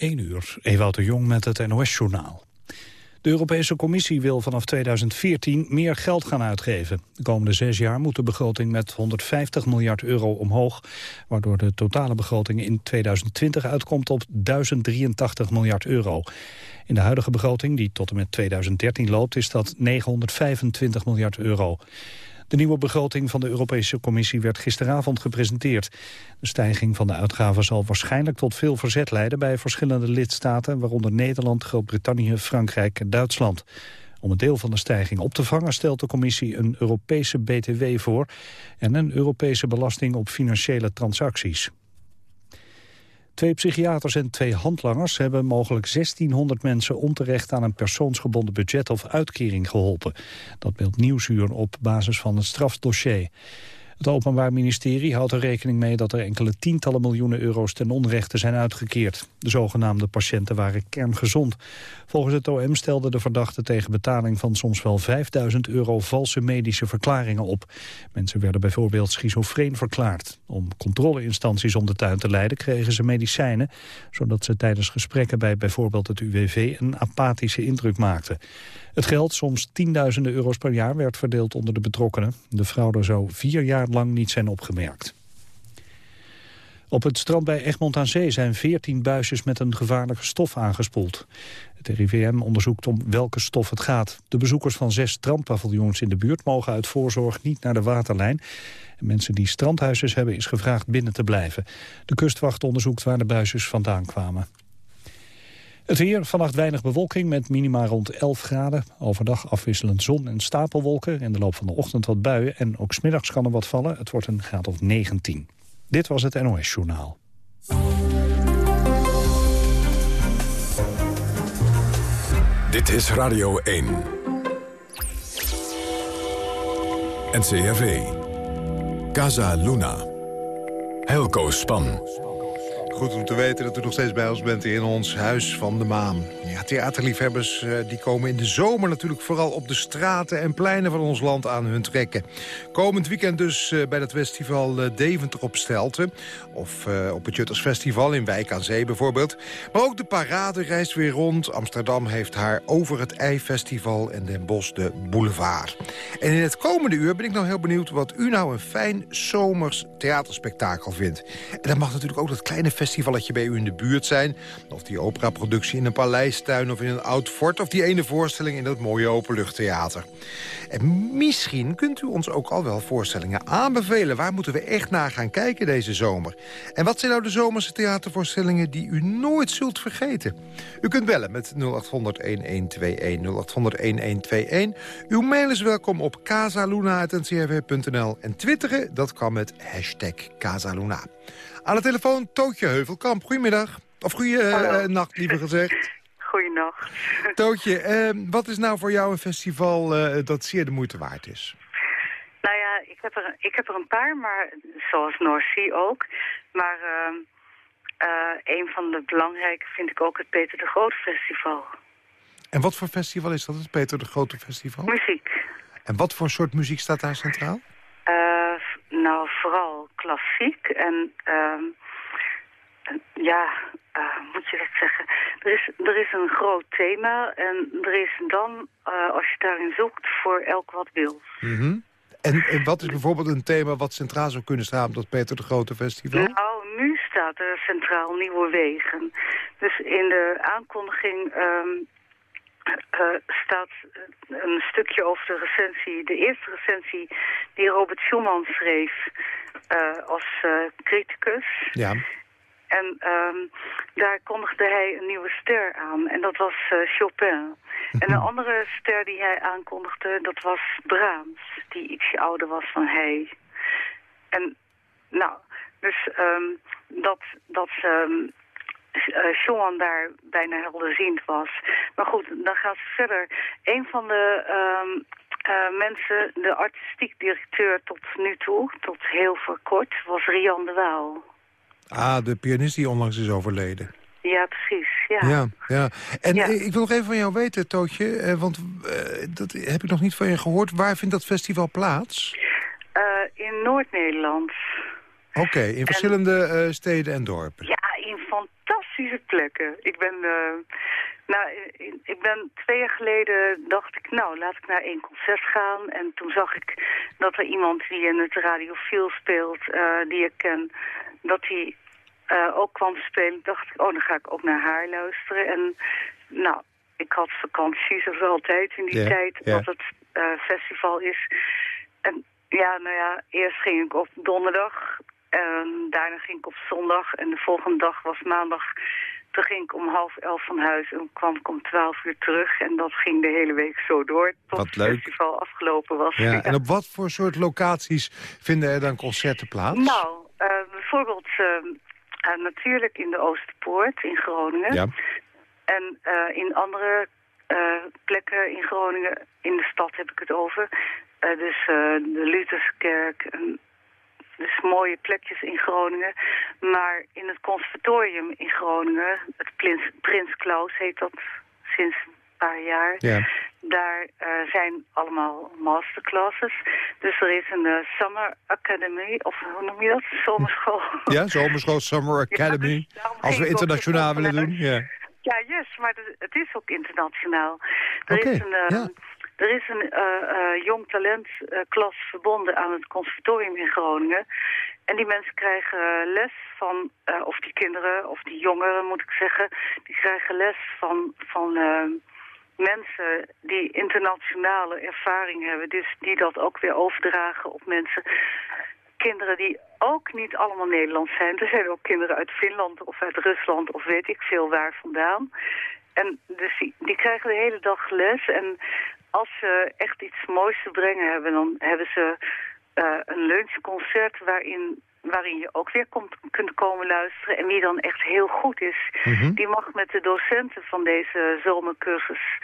1 uur, Ewout de Jong met het NOS-journaal. De Europese Commissie wil vanaf 2014 meer geld gaan uitgeven. De komende zes jaar moet de begroting met 150 miljard euro omhoog... waardoor de totale begroting in 2020 uitkomt op 1083 miljard euro. In de huidige begroting, die tot en met 2013 loopt, is dat 925 miljard euro. De nieuwe begroting van de Europese Commissie werd gisteravond gepresenteerd. De stijging van de uitgaven zal waarschijnlijk tot veel verzet leiden bij verschillende lidstaten, waaronder Nederland, Groot-Brittannië, Frankrijk en Duitsland. Om een deel van de stijging op te vangen stelt de commissie een Europese BTW voor en een Europese belasting op financiële transacties. Twee psychiaters en twee handlangers hebben mogelijk 1600 mensen onterecht aan een persoonsgebonden budget of uitkering geholpen. Dat meldt Nieuwsuur op basis van het strafdossier. Het Openbaar Ministerie houdt er rekening mee dat er enkele tientallen miljoenen euro's ten onrechte zijn uitgekeerd. De zogenaamde patiënten waren kerngezond. Volgens het OM stelde de verdachte tegen betaling van soms wel 5000 euro valse medische verklaringen op. Mensen werden bijvoorbeeld schizofreen verklaard. Om controleinstanties om de tuin te leiden kregen ze medicijnen, zodat ze tijdens gesprekken bij bijvoorbeeld het UWV een apathische indruk maakten. Het geld, soms tienduizenden euro's per jaar, werd verdeeld onder de betrokkenen. De fraude zou vier jaar lang niet zijn opgemerkt. Op het strand bij Egmond aan Zee zijn 14 buisjes met een gevaarlijke stof aangespoeld. Het RIVM onderzoekt om welke stof het gaat. De bezoekers van zes strandpaviljoens in de buurt mogen uit voorzorg niet naar de waterlijn. En mensen die strandhuisjes hebben is gevraagd binnen te blijven. De kustwacht onderzoekt waar de buisjes vandaan kwamen. Het weer, vannacht weinig bewolking met minima rond 11 graden. Overdag afwisselend zon en stapelwolken. In de loop van de ochtend wat buien en ook smiddags kan er wat vallen. Het wordt een graad of 19. Dit was het NOS Journaal. Dit is Radio 1. NCRV. Casa Luna. Helco Span. Goed om te weten dat u nog steeds bij ons bent in ons Huis van de Maan. Ja, theaterliefhebbers eh, die komen in de zomer natuurlijk vooral op de straten en pleinen van ons land aan hun trekken. Komend weekend dus eh, bij het festival eh, Deventer op Stelten. Of op het Jutters Festival in Wijk aan Zee bijvoorbeeld. Maar ook de parade reist weer rond. Amsterdam heeft haar Over het Ei-festival en Den Bosch de Boulevard. En in het komende uur ben ik nou heel benieuwd wat u nou een fijn zomers theaterspektakel vindt. En dat mag natuurlijk ook dat kleine festivalletje bij u in de buurt zijn. Of die operaproductie in een paleistuin of in een oud fort... of die ene voorstelling in dat mooie openluchttheater. En misschien kunt u ons ook al wel voorstellingen aanbevelen. Waar moeten we echt naar gaan kijken deze zomer? En wat zijn nou de zomerse theatervoorstellingen die u nooit zult vergeten? U kunt bellen met 0800-1121, 0800-1121. Uw mail is welkom op casaluna.ncrv.nl. En twitteren, dat kan met hashtag Casaluna. Aan de telefoon Tootje Heuvelkamp. Goedemiddag. Of goede uh, nacht, liever gezegd. Goeienacht. Tootje, uh, wat is nou voor jou een festival dat zeer de moeite waard is? Nou ja, ik heb er, ik heb er een paar, maar zoals North Sea ook. Maar ehm, een van de belangrijke vind ik ook het Peter de Grote Festival. En wat voor festival is dat, het Peter de Grote Festival? Muziek. En wat voor soort muziek staat daar centraal? Nou, vooral klassiek en... Uh, ja, uh, moet je dat zeggen? Er is, er is een groot thema en er is dan, uh, als je daarin zoekt, voor elk wat wil. Mm en, en, wat is bijvoorbeeld een thema wat centraal zou kunnen staan op dat Peter de Grote Festival? Nou, nu staat er centraal Nieuwe Wegen. Dus in de aankondiging um, uh, staat een stukje over de recensie, de eerste recensie die Robert Schumann schreef uh, als uh, criticus. Ja. En um, daar kondigde hij een nieuwe ster aan en dat was Chopin. En een andere ster die hij aankondigde, dat was Brahms, die ietsje ouder was dan hij. En nou, dus um, dat, dat um, uh, daar bijna helderziend was. Maar goed, dan gaat ze verder. Een van de um, uh, mensen, de artistiek directeur tot nu toe, tot heel voor kort, was Rian de Waal. Ah, de pianist die onlangs is overleden. Ja, precies. Ja. Ja, ja. En ik wil nog even van jou weten, Tootje, eh, want uh, dat heb ik nog niet van je gehoord. Waar vindt dat festival plaats? Uh, in Noord-Nederland. Oké, in verschillende steden en dorpen. Ja, plekken. Ik ben, uh, nou, ik ben twee jaar geleden dacht ik, nou, laat ik naar één concert gaan. En toen zag ik dat er iemand die in het radiofiel speelt, uh, die ik ken, dat hij uh, ook kwam spelen. dacht ik, oh, dan ga ik ook naar haar luisteren. En nou, ik had vakantie, zoals altijd in die tijd, dat het festival is. En ja, nou ja, eerst ging ik op donderdag en daarna ging ik op zondag en de volgende dag was maandag. Toen ging ik om half elf van huis en kwam ik om twaalf uur terug. En dat ging de hele week zo door tot het festival afgelopen was. Ja, En op wat voor soort locaties vinden er dan concerten plaats? Nou, uh, bijvoorbeeld uh, natuurlijk in de Oosterpoort in Groningen. Ja. En uh, in andere plekken in Groningen, in de stad heb ik het over. dus de Lutherskerk en dus mooie plekjes in Groningen. Maar in het conservatorium in Groningen, het Prins, Prins Klaus heet dat sinds een paar jaar. Ja. Daar uh, zijn allemaal masterclasses. Dus er is een uh, Summer Academy, of hoe noem je dat? Zomerschool. Ja, zomerschool, Summer Academy. Ja, dus Als we internationaal willen doen, ja. Ja, yes, maar het is ook internationaal. Er is een... Uh, ja er is een uh, jong talentklas uh, verbonden aan het conservatorium in Groningen. En die mensen krijgen les van, of die kinderen, of die jongeren moet ik zeggen, die krijgen les van, van mensen die internationale ervaring hebben. Dus die dat ook weer overdragen op mensen. Kinderen die ook niet allemaal Nederlands zijn. Er zijn ook kinderen uit Finland of uit Rusland of weet ik veel waar vandaan. En dus die, die, krijgen de hele dag les. En als ze echt iets moois te brengen hebben, dan hebben ze uh, een lunchconcert waarin, waarin je ook weer komt, kunt komen luisteren. En wie dan echt heel goed is, mhm. die mag met de docenten van deze zomercursus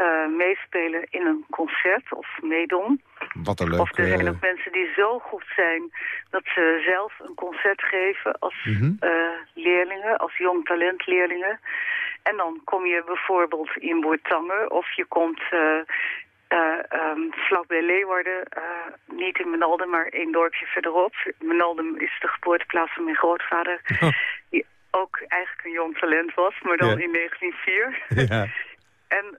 uh, meespelen in een concert of meedoen. Wat een leuk... Of er zijn ook mensen die zo goed zijn dat ze zelf een concert geven als mm leerlingen, als jong talentleerlingen. En dan kom je bijvoorbeeld in Boertangen of je komt uh, vlakbij Leeuwarden, uh, niet in Menalden, maar één dorpje verderop. Menalden is de geboorteplaats van mijn grootvader, oh. die ook eigenlijk een jong talent was, maar dan in 1904. Ja. en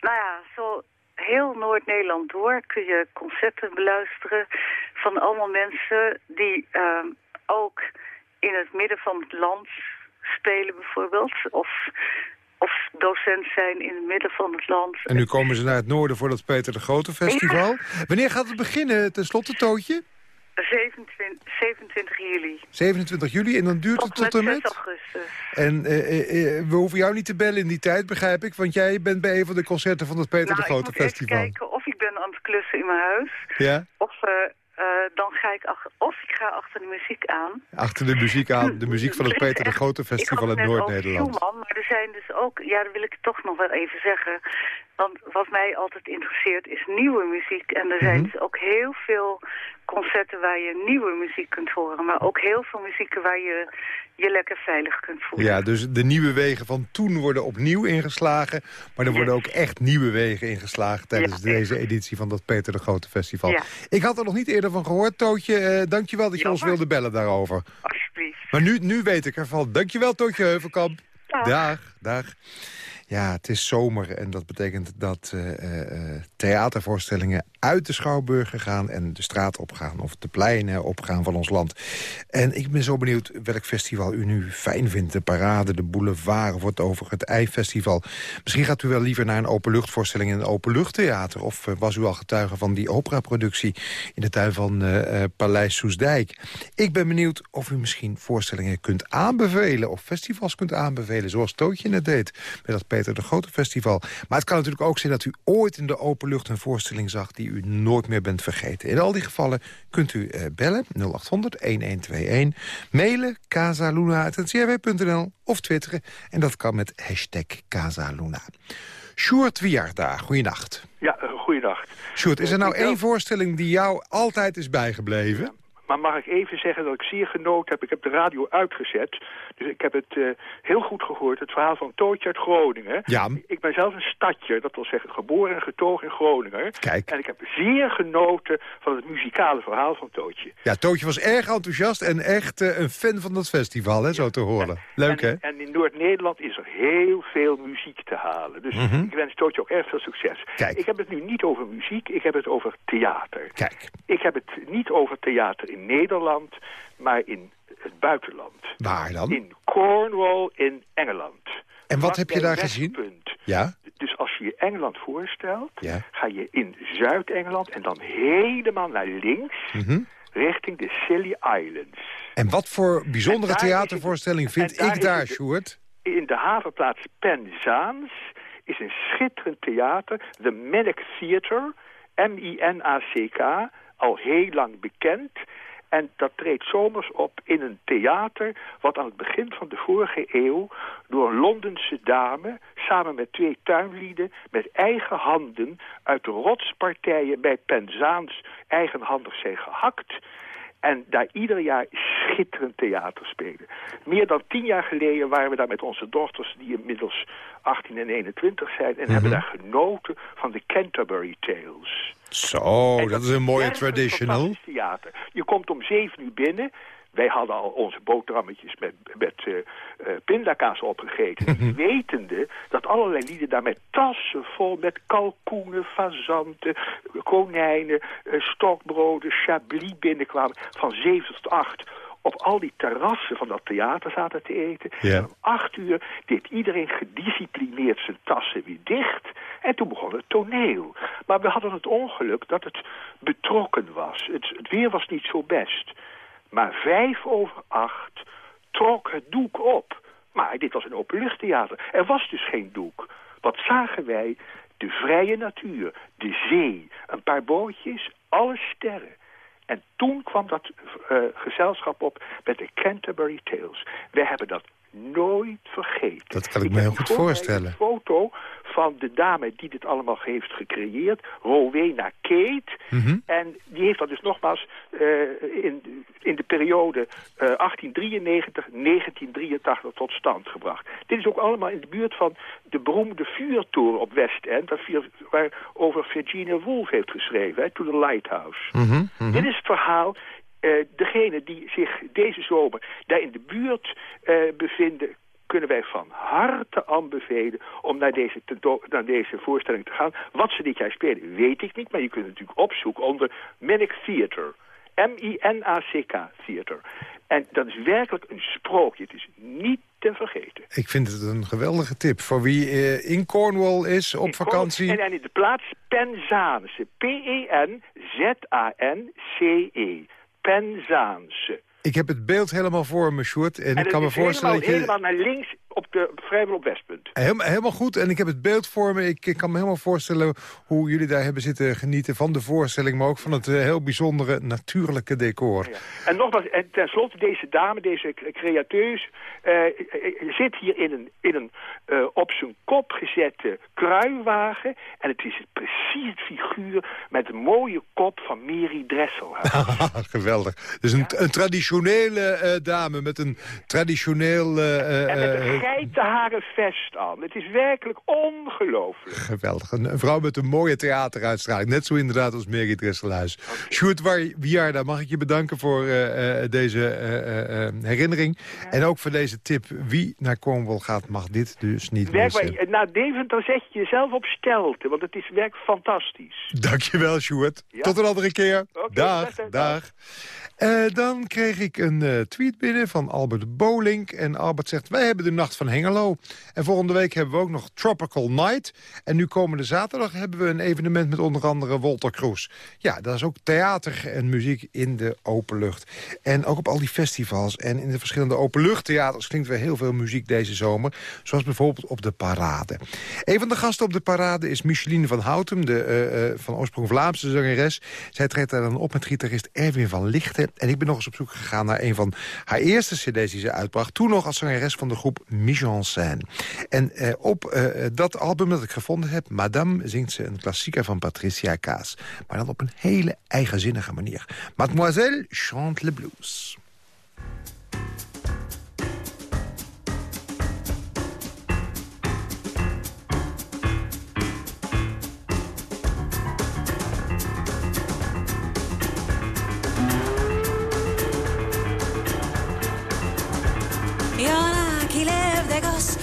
nou ja, zo heel Noord-Nederland door kun je concerten beluisteren van allemaal mensen die ehm, ook in het midden van het land spelen bijvoorbeeld. Of, of docent zijn in het midden van het land. En nu komen ze naar het noorden voor dat Peter de Grote Festival. Wanneer gaat het beginnen, ten slotte, Tootje? 27, 27 juli. 27 juli en dan duurt het tot en met? augustus. En uh, uh, we hoeven jou niet te bellen in die tijd, begrijp ik. Want jij bent bij een van de concerten van het Peter nou, de Grote Festival. ik moet kijken of ik ben aan het klussen in mijn huis. Ja? Of uh, dan ga ik, of ik ga achter de muziek aan. Achter de muziek aan, de muziek van het Peter de Grote Festival in Noord-Nederland. Maar er zijn dus ook, ja, dat wil ik toch nog wel even zeggen. Want wat mij altijd interesseert is nieuwe muziek. En er zijn mhm. dus ook heel veel concerten waar je nieuwe muziek kunt horen. Maar ook heel veel muzieken waar je je lekker veilig kunt voelen. Ja, dus de nieuwe wegen van toen worden opnieuw ingeslagen. Maar er worden ook echt nieuwe wegen ingeslagen tijdens deze editie van dat Peter de Grote Festival. Ja. Ik had er nog niet eerder van gehoord, Tootje. Uh, dankjewel dat je ons wilde bellen daarover. Alsjeblieft. Maar nu, nu weet ik ervan. Dankjewel, Tootje Heuvelkamp. Dag. Dag. Ja, het is zomer en dat betekent dat uh, uh, theatervoorstellingen uit de Schouwburgen gaan... en de straat opgaan of de pleinen opgaan van ons land. En ik ben zo benieuwd welk festival u nu fijn vindt. De parade, de boulevard het over het Eifestival. Misschien gaat u wel liever naar een openluchtvoorstelling in een openluchttheater... of was u al getuige van die operaproductie in de tuin van Paleis Soesdijk. Ik ben benieuwd of u misschien voorstellingen kunt aanbevelen... of festivals kunt aanbevelen, zoals Tootje net deed... met dat Peter de Grote Festival. Maar het kan natuurlijk ook zijn dat u ooit in de openlucht een voorstelling zag... die u nooit meer bent vergeten. In al die gevallen kunt u uh, bellen 0800-1121, mailen casaluna.ncrw.nl of twitteren. En dat kan met hashtag Casaluna. Sjoerd Wiarda, goeienacht. Ja, uh, goeienacht. Sjoerd, is er nou één voorstelling die jou altijd is bijgebleven? Maar mag ik even zeggen dat ik zeer genoten heb. Ik heb de radio uitgezet. Dus ik heb het uh, heel goed gehoord. Het verhaal van Tootje uit Groningen. Ja. Ik ben zelf een stadje. Dat wil zeggen geboren en getogen in Groningen. Kijk. En ik heb zeer genoten van het muzikale verhaal van Tootje. Ja, Tootje was erg enthousiast en echt uh, een fan van dat festival, hè, zo te horen. Leuk, en, hè? En in Noord-Nederland is er heel veel muziek te halen. Dus mm -hmm. ik wens Tootje ook erg veel succes. Kijk. Ik heb het nu niet over muziek, ik heb het over theater. Kijk. Ik heb het niet over theater in Nederland, maar in het buitenland. Waar dan? In Cornwall in Engeland. En wat heb je daar gezien? Ja? Dus als je je Engeland voorstelt, ja. ga je in Zuid-Engeland en dan helemaal naar links... Mm -hmm. richting de Scilly Islands. En wat voor bijzondere theatervoorstelling het, vind ik daar, Sjoerd? In de havenplaats Penzance is een schitterend theater, The Manic Theatre, M-I-N-A-C-K, al heel lang bekend. En dat treedt zomers op in een theater... wat aan het begin van de vorige eeuw door een Londense dame... samen met twee tuinlieden met eigen handen... uit rotspartijen bij Penzaans eigenhandig zijn gehakt... En daar ieder jaar schitterend theater spelen. Meer dan tien jaar geleden waren we daar met onze dochters... die inmiddels 18 en 21 zijn... en Mm -hmm. hebben daar genoten van de Canterbury Tales. Zo, dat, dat, is een mooie traditional. Theater. Je komt om zeven uur binnen. Wij hadden al onze boterhammetjes met, met uh, uh, pindakaas opgegeten. Mhm. wetende dat allerlei lieden daar met tassen vol met kalkoenen, fazanten, konijnen, uh, stokbroden, chablis binnenkwamen. Van zeven tot acht op al die terrassen van dat theater zaten te eten. Ja. En om acht uur deed iedereen gedisciplineerd zijn tassen weer dicht. En toen begon het toneel. Maar we hadden het ongeluk dat het betrokken was. Het, het weer was niet zo best. Maar vijf over acht trok het doek op. Maar dit was een openluchttheater. Er was dus geen doek. Wat zagen wij? De vrije natuur, de zee, een paar bootjes, alle sterren. En toen kwam dat uh, gezelschap op met de Canterbury Tales. We hebben dat nooit vergeten. Dat kan ik, ik me heel goed voorstellen. Een foto van de dame die dit allemaal heeft gecreëerd, Rowena Kate. Mm -hmm. En die heeft dat dus nogmaals uh, in, in de periode uh, 1893-1983 tot stand gebracht. Dit is ook allemaal in de buurt van de beroemde vuurtoren op West End, waarover Virginia Woolf heeft geschreven, hè, To the Lighthouse. Mm -hmm, mm -hmm. Dit is het verhaal uh, degene die zich deze zomer daar in de buurt uh, bevinden... kunnen wij van harte aanbevelen om naar deze, naar deze voorstelling te gaan. Wat ze dit jaar spelen, weet ik niet. Maar je kunt het natuurlijk opzoeken onder Manic Theater. M-I-N-A-C-K Theater. En dat is werkelijk een sprookje. Het is niet te vergeten. Ik vind het een geweldige tip. Voor wie uh, in Cornwall is op in vakantie... En, en in de plaats Penzance. P-E-N-Z-A-N-C-E. Penzance. Ik heb het beeld helemaal voor me, Sjoerd. En, en ik kan me voorstellen... Helemaal, dat je... helemaal naar links, op de, vrijwel op Westpunt. Helemaal, helemaal goed. En ik heb het beeld voor me. Ik, ik, kan me helemaal voorstellen hoe jullie daar hebben zitten genieten van de voorstelling... maar ook van het uh, heel bijzondere natuurlijke decor. Ja. En nogmaals, en tenslotte, deze dame, deze createus... Uh, zit hier in een, in een uh, op zijn kop gezette kruiwagen. En het is precies het figuur met een mooie kop van Mary Dresselhuis. Geweldig. Dus een, ja. een traditionele uh, dame met een traditioneel... en met een geitenharen vest aan. Het is werkelijk ongelooflijk. Geweldig. Een, vrouw met een mooie theateruitstraling. Net zo inderdaad als Mary Dresselhuis. Okay. Sjoerd Wiarda, mag ik je bedanken voor deze herinnering. Ja. En ook voor deze tip. Wie naar Cornwall gaat, mag dit dus niet werk, missen. Maar, naar Deventer zet je jezelf op stelte, want het is werk fantastisch. Dankjewel, Sjoerd. Ja. Tot een andere keer. Okay, dag, dag. Uh, dan kreeg ik een uh, tweet binnen van Albert Bolink. En Albert zegt, wij hebben de Nacht van Hengelo. En volgende week hebben we ook nog Tropical Night. En nu komende zaterdag hebben we een evenement met onder andere Walter Kroes. Ja, dat is ook theater en muziek in de openlucht. En ook op al die festivals en in de verschillende openluchttheaters... klinkt weer heel veel muziek deze zomer. Zoals bijvoorbeeld op de Parade. Een van de gasten op de Parade is Micheline van Houtem... De, uh, van oorsprong Vlaamse zangeres. Zij treedt daar dan op met gitarist Erwin van Lichten En ik ben nog eens op zoek gegaan naar een van haar eerste cd's die ze uitbracht. Toen nog als zangeres van de groep Scène. En eh, op eh, dat album dat ik gevonden heb, Madame, zingt ze een klassieker van Patricia Kaas. Maar dan op een hele eigenzinnige manier. Mademoiselle chante le blues. Mademoiselle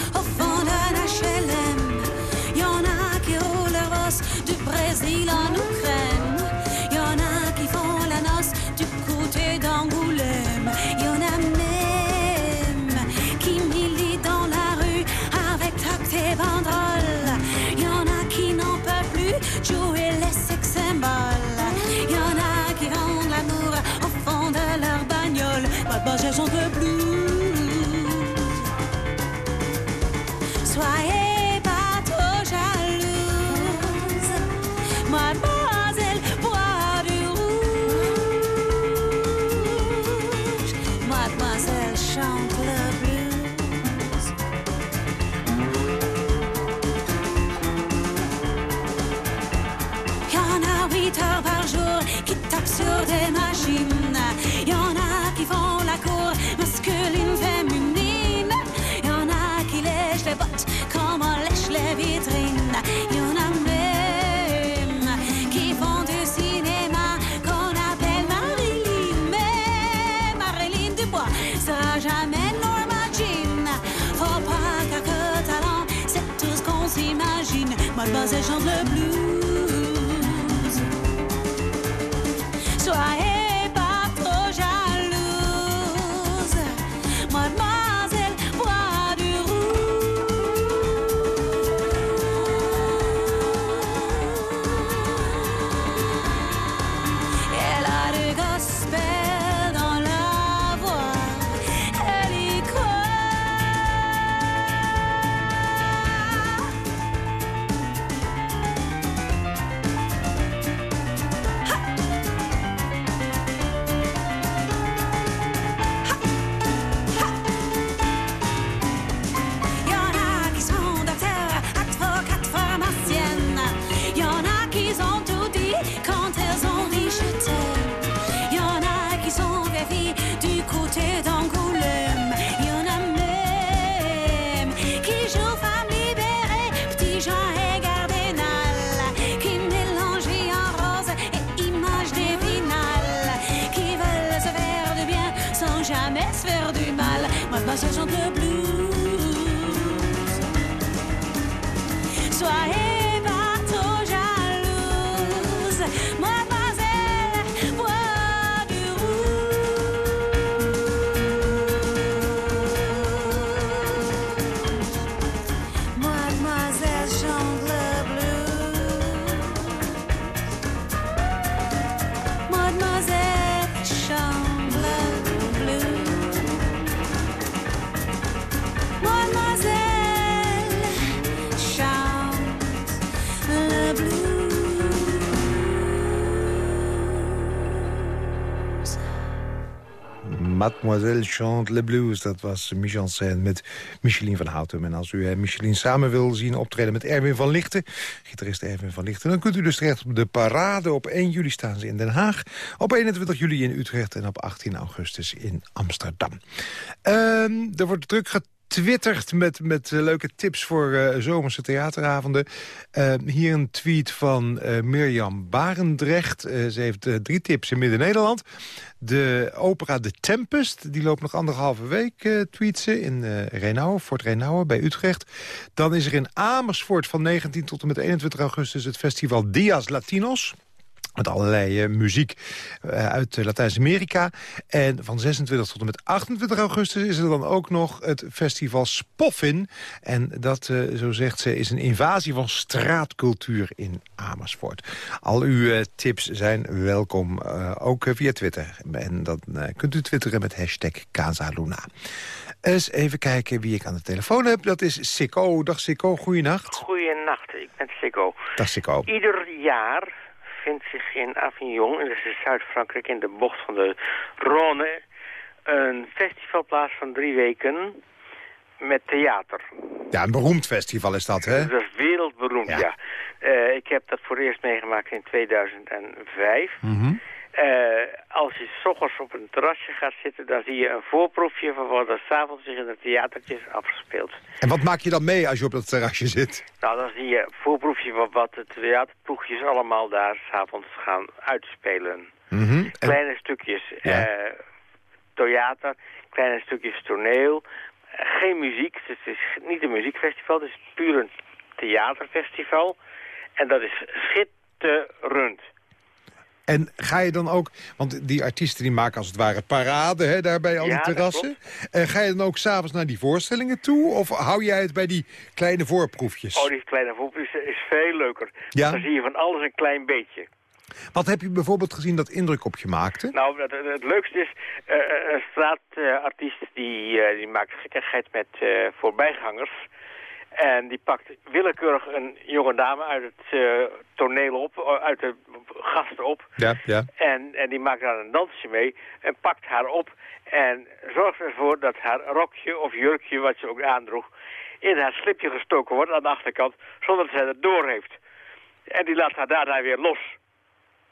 chante agents de bleu. Mademoiselle chante le blues. Dat was Michel Scène met Micheline van Houten. En als u Micheline samen wil zien optreden met Erwin van Lichten... gitarist Erwin van Lichten... dan kunt u dus terecht op de parade. Op 1 juli staan ze in Den Haag. Op 21 juli in Utrecht en op 18 augustus in Amsterdam. Ehm, er wordt druk getwitterd met, met uh, leuke tips voor uh, zomerse theateravonden. Uh, hier een tweet van Mirjam Barendrecht. ze heeft drie tips in Midden-Nederland. De opera The Tempest, die loopt nog anderhalve week, uh, in uh, Fort Renauwe bij Utrecht. Dan is er in Amersfoort van 19 tot en met 21 augustus het festival Dias Latinos. Met allerlei uh, muziek uh, uit uh, Latijns-Amerika. En van 26 tot en met 28 augustus is er dan ook nog het festival Spoffin. En dat, zo zegt ze, is een invasie van straatcultuur in Amersfoort. Al uw tips zijn welkom, ook via Twitter. En dan kunt u twitteren met hashtag Casaluna. Eens even kijken wie ik aan de telefoon heb. Dat is Sikko. Dag Sikko, goeienacht. Goeienacht, ik ben Sikko. Dag Sikko. Ieder jaar bevindt zich in Avignon, in Zuid-Frankrijk, in de bocht van de Rhône. Een festivalplaats van drie weken met theater. Ja, een beroemd festival is dat, hè? Dat is wereldberoemd, ja. Eh, ik heb dat voor het eerst meegemaakt in 2005. Mm als je s ochtends op een terrasje gaat zitten, dan zie je een voorproefje van wat er s'avonds zich in de theatertjes afspeelt. En wat maak je dan mee als je op dat terrasje zit? Nou, dan zie je een voorproefje van wat de theaterploegjes allemaal daar s'avonds gaan uitspelen. Mm Kleine stukjes ja. uh, theater, kleine stukjes toneel, geen muziek. Het is niet een muziekfestival, het is puur een theaterfestival. En dat is schitterend. En ga je dan ook, want die artiesten die maken als het ware parade hè, daar bij al die terrassen. En ga je dan ook s'avonds naar die voorstellingen toe? Of hou jij het bij die kleine voorproefjes? Oh, die kleine voorproefjes is veel leuker. Ja? Dan zie je van alles een klein beetje. Wat heb je bijvoorbeeld gezien dat indruk op je maakte? Nou, het, het leukste is uh, een straatartiest die, uh, die maakt gekkigheid met voorbijgangers. En die pakt willekeurig een jonge dame uit het toneel op, uit de gasten op. Ja, ja. En, en die maakt daar een dansje mee en pakt haar op. En zorgt ervoor dat haar rokje of jurkje, wat ze ook aandroeg, in haar slipje gestoken wordt aan de achterkant, zonder dat zij het door heeft. En die laat haar daarna weer los.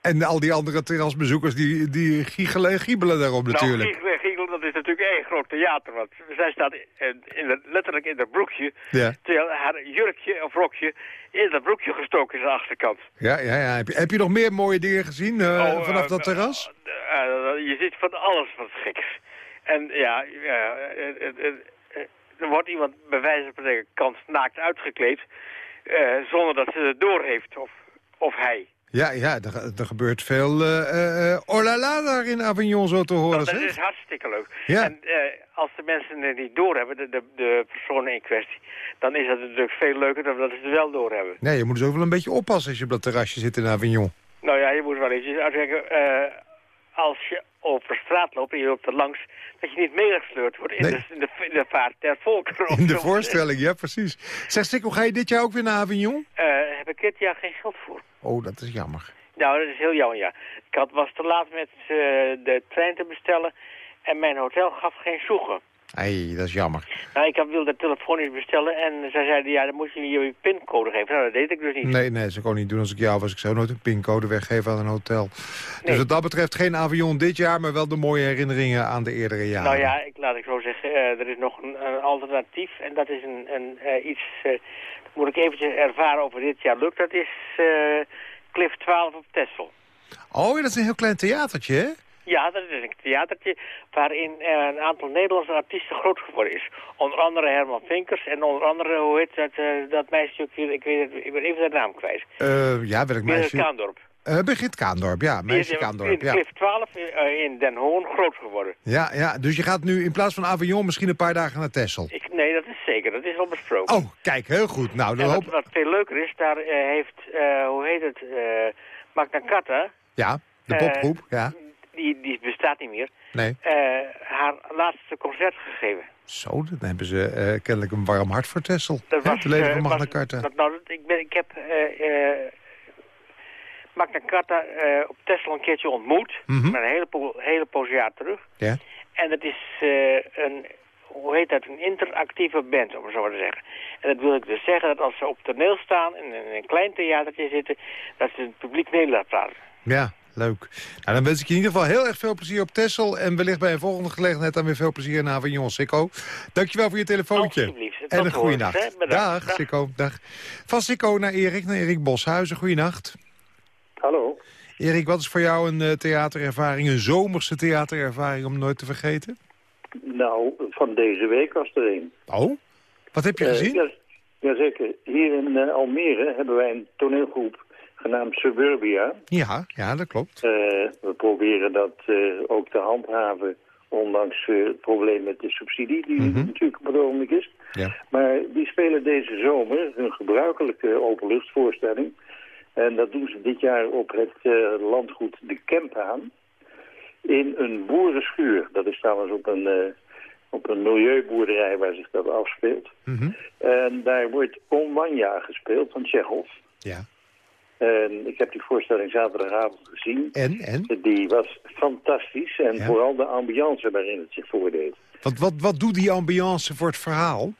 En al die andere terrasbezoekers die, die giechelen en giebelen daarop nou, natuurlijk. giechelen dat is natuurlijk één groot theater. Want zij staat in, in de, letterlijk in dat broekje. Ja. Terwijl haar jurkje of rokje in dat broekje gestoken is aan de achterkant. Ja, ja, ja. Heb, je, heb je nog meer mooie dingen gezien uh, oh, vanaf uh, dat terras? Uh, je ziet van alles wat geks. En ja, er wordt iemand bij wijze van zeggen kans naakt uitgekleed... zonder dat ze het door heeft, of, of hij. Ja, ja er, er gebeurt veel uh, uh, oh la la daar in Avignon zo te horen. Nou, dat is hartstikke leuk. Ja. En uh, als de mensen het niet doorhebben, de, de, de personen in kwestie... dan is het natuurlijk veel leuker dan dat ze het wel doorhebben. Nee, je moet dus ook wel een beetje oppassen als je op dat terrasje zit in Avignon. Nou ja, je moet wel eens uitkijken... als je over straat loopt en je loopt er langs... dat je niet meegesleurd wordt in, de, in, de, in de vaart der volkeren. In de voorstelling, ja precies. Zeg Sikko, ga je dit jaar ook weer naar Avignon? heb ik dit jaar geen geld voor. Oh, dat is jammer. Nou, dat is heel jammer, ja. Ik had, was te laat met uh, de trein te bestellen en mijn hotel gaf geen zoegen. Hé, dat is jammer. Nou, ik had, wilde telefonisch bestellen en zij zeiden, ja, dan moet je je pincode geven. Nou, dat deed ik dus niet. Nee, nee, ze kon niet doen als ik jou was. Ik zou nooit een pincode weggeven aan een hotel. Dus wat dat betreft geen avion dit jaar, maar wel de mooie herinneringen aan de eerdere jaren. Nou ja, ik, laat ik zo zeggen, uh, er is nog een, een, alternatief en dat is een, een uh, iets, dat moet ik eventjes ervaren over dit jaar lukt. Dat is Cliff 12 op Texel. Oh, dat is een heel klein theatertje, hè? Ja, dat is een theatertje waarin een aantal Nederlandse artiesten groot geworden is. Onder andere Herman Vinkers en onder andere, hoe heet dat, uh, dat meisje ook weer, ik, weet het, ik ben even de naam kwijt. Uh, ja, welk meisje? Birgit Kaandorp. Uh, Kaandorp, ja, meisje Kaandorp. In ja. Cliff 12 in Den Hoorn groot geworden. Ja, ja, dus je gaat nu in plaats van Avignon misschien een paar dagen naar Texel. Ik, nee, dat is zeker, dat is al besproken. Oh, kijk, heel goed. Nou, dan wat, hoop... wat veel leuker is, daar heeft, hoe heet het, Magna Carta... Ja, de popgroep, ja die, die bestaat niet meer, nee. Uh, haar laatste concert gegeven. Zo, dan hebben ze uh, kennelijk een warm hart voor Tessel. Dat was, leven van Magna Carta. Dat, nou, ik, ben, ik heb Magna Carta op Tessel een keertje ontmoet. Mm -hmm. Maar een hele, hele poos jaar terug. Ja. En dat is een, hoe heet dat, een interactieve band, om het zo maar te zeggen. En dat wil ik dus zeggen dat als ze op toneel staan en in een klein theatertje zitten, dat ze het publiek Nederlands praten. Ja, leuk. Nou, dan wens ik je in ieder geval heel erg veel plezier op Tessel. En wellicht bij een volgende gelegenheid dan weer veel plezier in Avignon, Sikko. Dankjewel voor je telefoontje. En een goede nacht. Dag, dag, Sikko. Dag. Van Sikko naar Erik, naar Erik Boshuizen. Goeienacht. Hallo. Erik, wat is voor jou een uh, theaterervaring, een zomerse theaterervaring om nooit te vergeten? Nou, van deze week was er een. Oh? Wat heb je uh, gezien? Ja, jazeker. Hier in uh, Almere hebben wij een toneelgroep genaamd Suburbia. Ja, ja dat klopt. Uh, we proberen dat uh, ook te handhaven, ondanks uh, het probleem met de subsidie, die mm -hmm. natuurlijk op het ogenblik is. Ja. Maar die spelen deze zomer hun gebruikelijke openluchtvoorstelling. En dat doen ze dit jaar op het landgoed De Kempaan. In een boerenschuur. Dat is trouwens op een, op een milieuboerderij waar zich dat afspeelt. Mm -hmm. En daar wordt Onwanja gespeeld van Tsjechov. Ja. Ik heb die voorstelling zaterdagavond gezien. En? en? Die was fantastisch. En vooral de ambiance waarin het zich voordeed. Wat, wat, wat doet die ambiance voor het verhaal?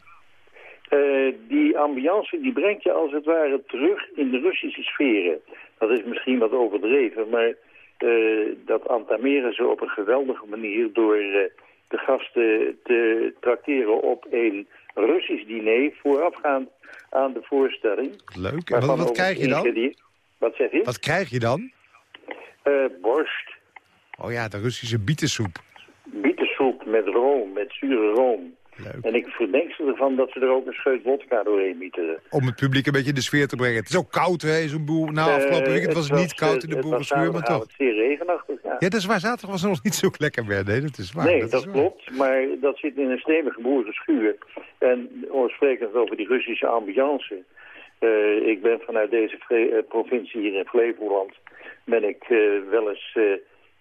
Uh, die ambiance die brengt je als het ware terug in de Russische sferen. Dat is misschien wat overdreven, maar uh, dat antameren ze op een geweldige manier... door uh, de gasten te trakteren op een Russisch diner voorafgaand aan de voorstelling. Leuk. En wat, wat krijg je dan? Wat zeg je? Wat krijg je dan? borst. Oh ja, de Russische bietensoep. Bietensoep met room, met zure room. Leuk. En ik verdenk ze ervan dat ze er ook een scheut wodka doorheen mieten. Om het publiek een beetje in de sfeer te brengen. Het is ook koud, hè, zo'n boer. Nou, afgelopen weekend was het niet koud in de boerenschuur, maar toch. Het zeer regenachtig, ja. Ja, dat is waar. Zaterdag was het nog niet zo lekker meer. Nee, dat is waar. Nee, dat, dat klopt. Maar dat zit in een stevige boerenschuur. En sprekend over die Russische ambiance. Uh, ik ben vanuit deze provincie hier in Flevoland... ben ik uh, wel eens...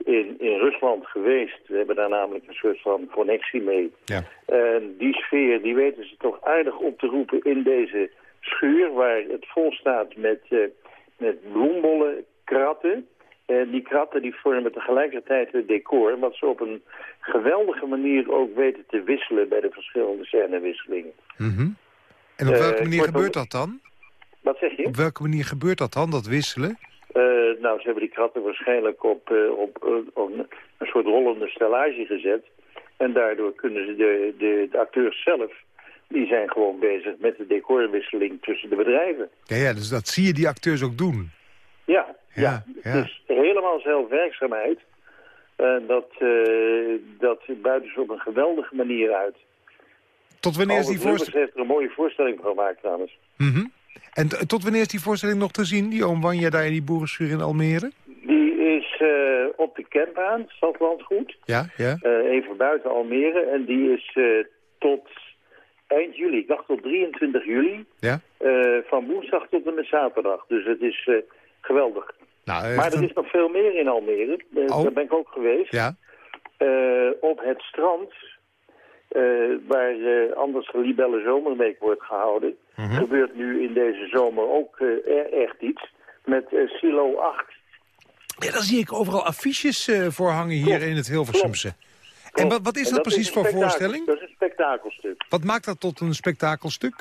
In, in Rusland geweest. We hebben daar namelijk een soort van connectie mee. Ja. En die sfeer, die weten ze toch aardig op te roepen in deze schuur... waar het vol staat met, met bloembollen, kratten. En die kratten die vormen tegelijkertijd het decor... wat ze op een geweldige manier ook weten te wisselen... bij de verschillende scènewisselingen. Mm -hmm. En op welke manier gebeurt dat dan? Wat zeg je? Op welke manier gebeurt dat dan, dat wisselen? Uh, nou, ze hebben die kratten waarschijnlijk op, uh, op, uh, op, een soort rollende stellage gezet. En daardoor kunnen ze de, de, de, acteurs zelf, die zijn gewoon bezig met de decorwisseling tussen de bedrijven. Ja, ja, dus dat zie je die acteurs ook doen. Ja, ja. is helemaal zelfwerkzaamheid. En dat, dat buiten ze op een geweldige manier uit. Tot wanneer is die voorstelling... heeft er een mooie voorstelling van gemaakt trouwens. Mm -hmm. En tot wanneer is die voorstelling nog te zien, die oom Wanja daar in die boerenschuur in Almere? Die is uh, op de Kempbaan, Stadlandgoed. Ja, ja. Uh, even buiten Almere. En die is uh, tot eind juli, ik dacht tot 23 juli. Ja. van woensdag tot en met zaterdag. Dus het is geweldig. Nou, maar er is nog veel meer in Almere. Oh. Daar ben ik ook geweest. Ja. op het strand uh, waar uh, anders de Libelle Zomerweek wordt gehouden... Mhm. Mm -hmm. gebeurt nu in deze zomer ook uh, echt iets met Silo 8. Ja, daar zie ik overal affiches voor hangen hier Klopt. in het Hilversumse. Klopt. En wat, wat is dat, dat precies is voor voorstelling? Dat is een spektakelstuk. Wat maakt dat tot een spektakelstuk?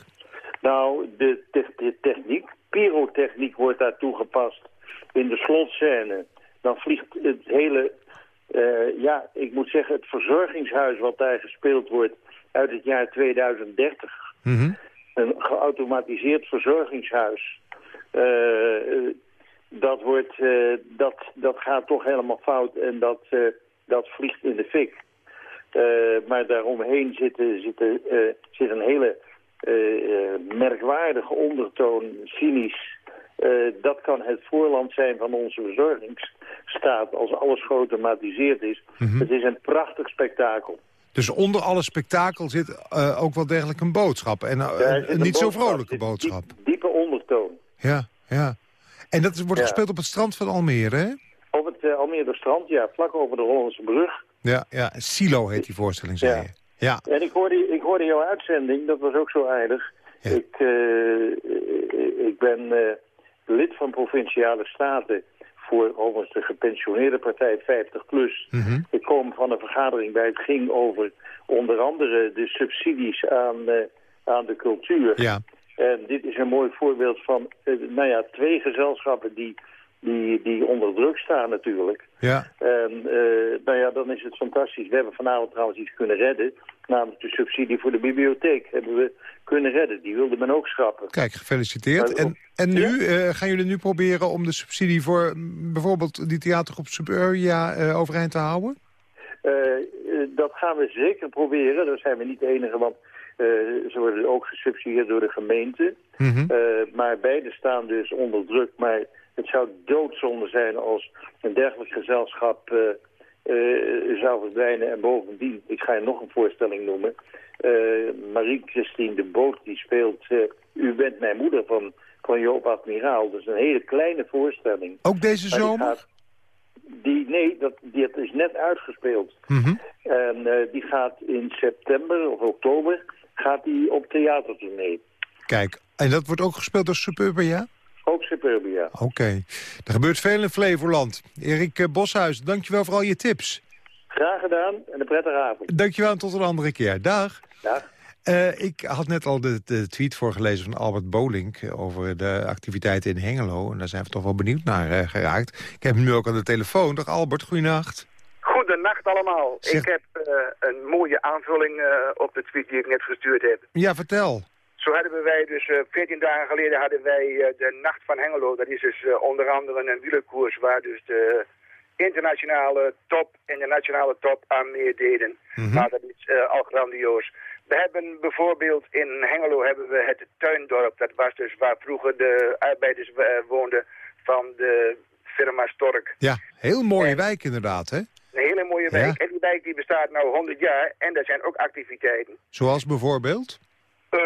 Nou, de, te de techniek, pyrotechniek wordt daar toegepast in de slotscène. Dan vliegt het hele uh, ja, ik moet zeggen, het verzorgingshuis wat daar gespeeld wordt uit het jaar 2030. Mm -hmm. Een geautomatiseerd verzorgingshuis. Uh, dat, wordt, uh, dat, dat gaat toch helemaal fout en dat, dat vliegt in de fik. maar daaromheen zit, zit, zit een hele merkwaardige ondertoon, cynisch. Uh, dat kan het voorland zijn van onze verzorgingsstaat als alles geautomatiseerd is. Mm -hmm. Het is een prachtig spektakel. Dus onder alle spektakel zit uh, ook wel degelijk een boodschap. En uh, een, een niet zo vrolijke boodschap. Diep, diepe ondertoon. Ja, ja. En dat wordt ja. gespeeld op het strand van Almere, hè? Op het Almere strand, ja. Vlak over de Hollandse brug. Ja, ja. Silo heet die voorstelling, zei ja. je. Ja. En ik hoorde, ik hoorde jouw uitzending, dat was ook zo aardig. Ik, ik ben lid van Provinciale Staten voor overigens de gepensioneerde partij 50 plus. Mm -hmm. Ik kom van een vergadering bij het ging over onder andere de subsidies aan, uh, aan de cultuur. Ja. En dit is een mooi voorbeeld van uh, nou ja, twee gezelschappen die, die, die onder druk staan natuurlijk. Ja. En uh, nou ja, dan is het fantastisch. We hebben vanavond trouwens iets kunnen redden. Namelijk de subsidie voor de bibliotheek hebben we kunnen redden. Die wilde men ook schrappen. Kijk, gefeliciteerd. En, en nu, ja? uh, gaan jullie nu proberen om de subsidie voor bijvoorbeeld die theatergroep Suburbia uh, overeind te houden? Dat gaan we zeker proberen. Daar zijn we niet de enige, want ze worden ook gesubsidieerd door de gemeente. Mm -hmm. maar beide staan dus onder druk. Maar het zou doodzonde zijn als een dergelijk gezelschap uh, zou verdwijnen. En bovendien, ik ga je nog een voorstelling noemen. Uh, Marie-Christine de Boot, die speelt U bent mijn moeder van, van Joop Admiraal. Dus een hele kleine voorstelling. Ook deze zomer? Die gaat, die, nee, dat, die dat is net uitgespeeld. Mm -hmm. En die gaat in september of oktober gaat die op theatertournee. Kijk, en dat wordt ook gespeeld door Suburbia? Ook Superbia. Oké. Er gebeurt veel in Flevoland. Erik uh, Boshuis, dankjewel voor al je tips. Graag gedaan en een prettige avond. Dankjewel en tot een andere keer. Dag. Dag. Uh, ik had net al de, de, tweet voorgelezen van Albert Bolink... over de activiteiten in Hengelo. En daar zijn we toch wel benieuwd naar uh, geraakt. Ik heb hem nu ook aan de telefoon. Dag Albert, goeienacht. Goedenacht allemaal. Ik heb uh, een mooie aanvulling op de tweet die ik net gestuurd heb. Ja, vertel. Zo hadden wij dus, 14 dagen geleden hadden wij de Nacht van Hengelo. Dat is dus onder andere een wielerkoers waar dus de internationale top en de nationale top aan meededen. Mm -hmm. Maar dat is al grandioos. We hebben bijvoorbeeld in Hengelo hebben we het tuindorp. Dat was dus waar vroeger de arbeiders woonden van de firma Stork. Ja, heel mooie en, wijk inderdaad, hè? Een hele mooie wijk. Ja. En die wijk die bestaat nu 100 jaar en er zijn ook activiteiten. Zoals bijvoorbeeld? Uh,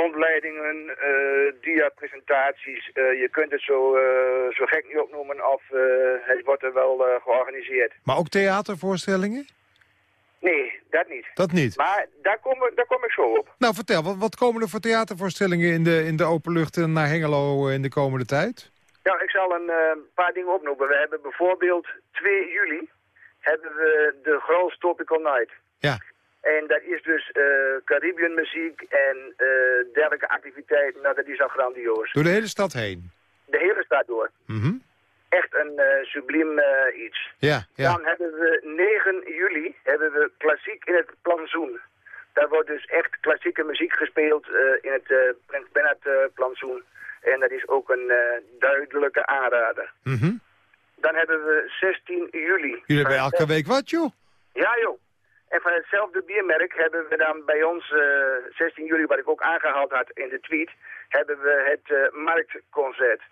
rondleidingen, uh, dia-presentaties. Uh, je kunt het zo, zo gek niet opnoemen of het wordt er wel georganiseerd. Maar ook theatervoorstellingen? Nee, dat niet. Dat niet? Maar daar kom, daar kom ik zo op. Nou, vertel, wat, wat komen er voor theatervoorstellingen in de, in de openlucht naar Hengelo in de komende tijd? Ja, ik zal een uh, paar dingen opnoemen. We hebben bijvoorbeeld 2 juli hebben we de Grols Tropical Night. Ja. En dat is dus uh, Caribbean muziek en uh, dergelijke activiteiten. Nou, dat is al grandioos. Door de hele stad heen? De hele stad door. Mhm echt een uh, subliem iets. Ja, ja. Dan hebben we 9 juli hebben we klassiek in het plantsoen. Daar wordt dus echt klassieke muziek gespeeld in het Prins Bennett plantsoen. En dat is ook een duidelijke aanrader. Mm -hmm. Dan hebben we 16 juli. Jullie hebben elke week wat, joh? Ja, joh. En van hetzelfde biermerk hebben we dan bij ons, 16 juli, wat ik ook aangehaald had in de tweet, hebben we het marktconcert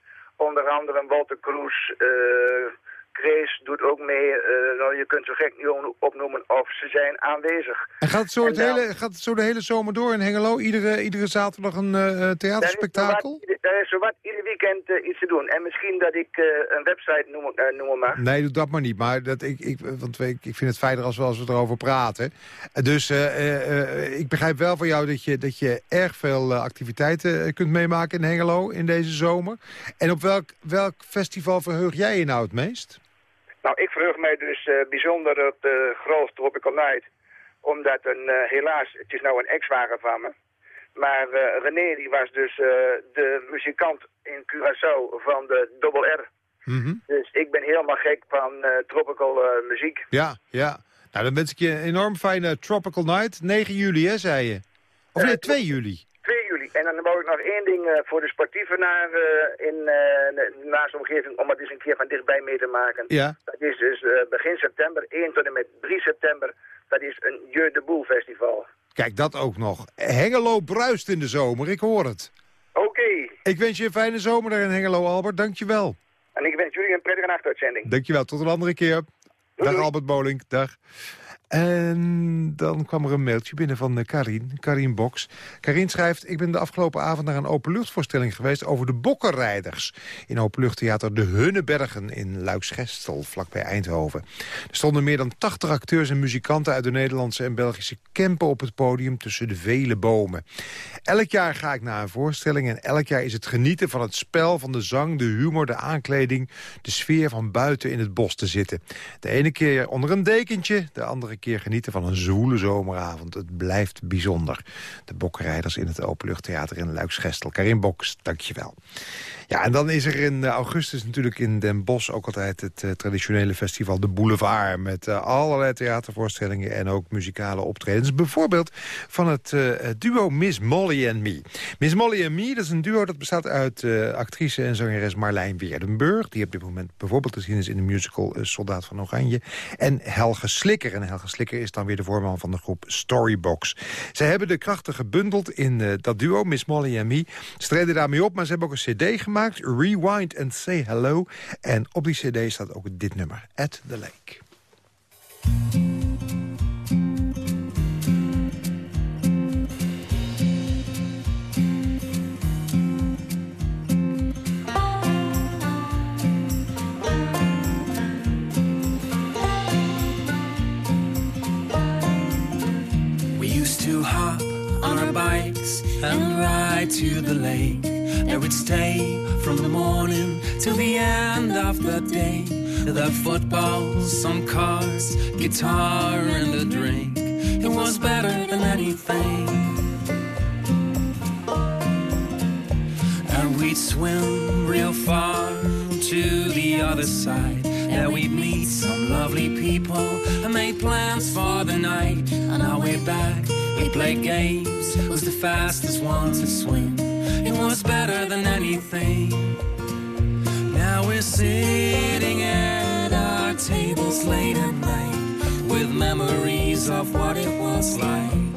onder andere Walter Kroes, uh, Chris doet ook mee. Uh, nou, je kunt zo gek niet opnoemen of ze zijn aanwezig. En gaat het zo, het hele, gaat het zo de hele zomer door in Hengelo? Iedere, iedere zaterdag een uh, theaterspektakel? Er is zowat weekend uh, iets te doen. En misschien dat ik een website noem, noemen mag. Nee, doe dat maar niet. Maar dat, ik, ik, want ik, ik vind het fijner als we, als we erover praten. Dus ik begrijp wel van jou dat je, dat je erg veel activiteiten kunt meemaken in Hengelo in deze zomer. En op welk, welk festival verheug jij je nou het meest? Nou, ik verheug mij dus uh, bijzonder op de grootste Tropical Night. Omdat een, uh, helaas, het is nou een ex-wagen van me. Maar uh, René die was dus de muzikant in Curaçao van de Double R. Mm -hmm. Dus ik ben helemaal gek van tropical muziek. Ja, ja. Nou, dan wens ik je een enorm fijne Tropical Night. 9 juli, hè, zei je? Of nee, 2 juli. 2 juli. En dan wou ik nog één ding uh, voor de sportieven naar, uh, in uh, naast de omgeving, om het eens een keer van dichtbij mee te maken. Ja. Dat is dus begin september, 1 tot en met 3 september. Dat is een Jeu de Boel festival. Kijk, dat ook nog. Hengelo bruist in de zomer, ik hoor het. Oké. Okay. Ik wens je een fijne zomer daar in Hengelo, Albert. Dankjewel. En ik wens jullie een prettige nachtuitzending. Dankjewel, tot een andere keer. Doei, dag doei. Albert Bolink, dag. En dan kwam er een mailtje binnen van Karin, Karin Box. Karin schrijft, ik ben de afgelopen avond naar een openluchtvoorstelling geweest... over de bokkenrijders in openluchttheater De Hunnebergen in Luiksgestel, vlakbij Eindhoven. Er stonden meer dan 80 acteurs en muzikanten uit de Nederlandse en Belgische Kempen op het podium tussen de vele bomen. Elk jaar ga ik naar een voorstelling en elk jaar is het genieten van het spel, van de zang, de humor, de aankleding, de sfeer van buiten in het bos te zitten. De ene keer onder een dekentje, de andere keer genieten van een zwoele zomeravond. Het blijft bijzonder. De bokrijders in het Openluchttheater in Luiksgestel. Karin Boks, dankjewel. Ja, en dan is er in augustus natuurlijk in Den Bosch ook altijd het uh, traditionele festival De Boulevard. Met uh, allerlei theatervoorstellingen en ook muzikale optredens. Bijvoorbeeld van het duo Miss Molly and Me. Miss Molly and Me, dat is een duo dat bestaat uit actrice en zangeres Marlijn Weerdenburg. Die op dit moment bijvoorbeeld te zien is in de musical Soldaat van Oranje. En Helge Slikker. En Helge Slikker is dan weer de voorman van de groep Storybox. Zij hebben de krachten gebundeld in dat duo, Miss Molly and Me. Ze treden daarmee op, maar ze hebben ook een cd gemaakt. Rewind and Say Hello. En op die cd staat ook dit nummer, At the Lake. We used to hop on our bikes and ride to the lake We'd stay from the morning till the end of the day. The football, some cars, guitar, and a drink. It was better than anything. And we'd swim real far to the other side. There we'd meet some lovely people and make plans for the night. On our way back, we played games, was the fastest one to swim. Was better than anything. Now we're sitting at our tables late at night with memories of what it was like.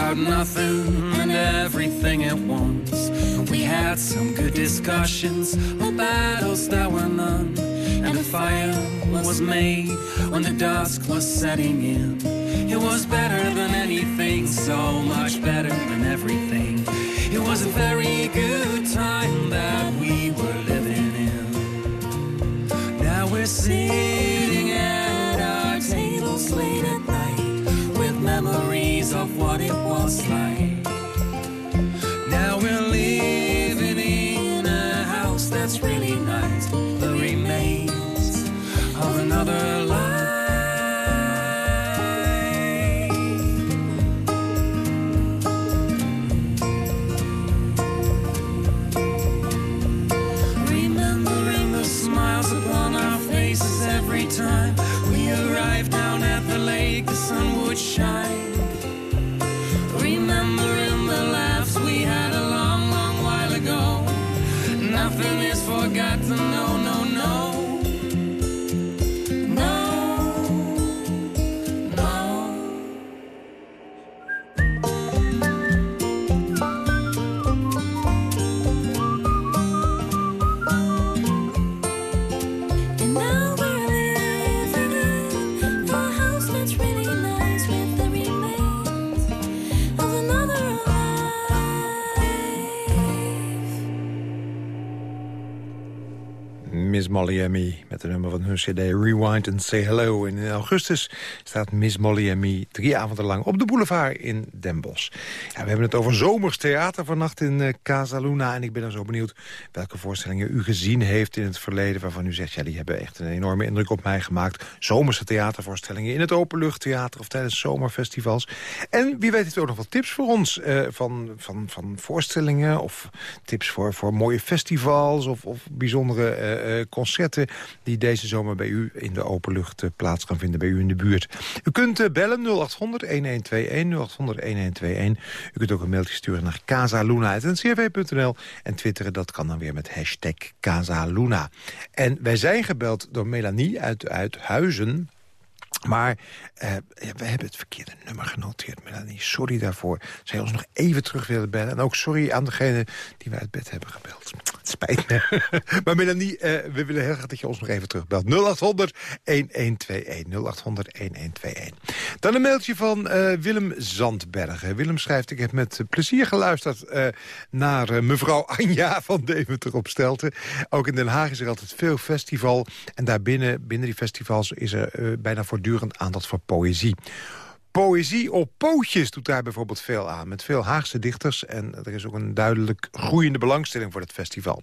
About nothing and everything at once. We had some good discussions of battles that were none. And a fire was made when the dusk was setting in. It was better than anything, so much better than everything. It was a very good time that Molly and Me met de nummer van hun cd Rewind and Say Hello. En in augustus staat Miss Molly and Me drie avonden lang op de boulevard in Den Bosch. Ja, we hebben het over zomers theater vannacht in uh, Casa Luna. En ik ben dan zo benieuwd welke voorstellingen u gezien heeft in het verleden... waarvan u zegt, ja, die hebben echt een enorme indruk op mij gemaakt. Zomerse theatervoorstellingen in het openluchttheater of tijdens zomerfestivals. En wie weet heeft ook nog wat tips voor ons eh, van, van, van voorstellingen... of tips voor, voor mooie festivals of, of bijzondere eh, eh, concerten... die deze zomer bij u in de openlucht eh, plaats gaan vinden, bij u in de buurt. U kunt eh, bellen 0800-1121, 0800-1121. U kunt ook een mailtje sturen naar casaluna.ncrv.nl. En twitteren, dat kan dan weer met hashtag Casaluna. En wij zijn gebeld door Melanie uit, uit Huizen... Maar eh, we hebben het verkeerde nummer genoteerd, Melanie. Sorry daarvoor. Zij ons nog even terug willen bellen. En ook sorry aan degene die we uit bed hebben gebeld. Het spijt me. maar Melanie, eh, we willen heel graag dat je ons nog even terugbelt. 0800 1121. 0800 1121. Dan een mailtje van eh, Willem Zandbergen. Willem schrijft, ik heb met plezier geluisterd naar mevrouw Anja van Deventer op Stelten. Ook in Den Haag is er altijd veel festival. En daarbinnen, binnen die festivals, is er bijna voortdurend aandacht voor poëzie. Poëzie op pootjes doet daar bijvoorbeeld veel aan. Met veel Haagse dichters. En er is ook een duidelijk groeiende belangstelling voor het festival.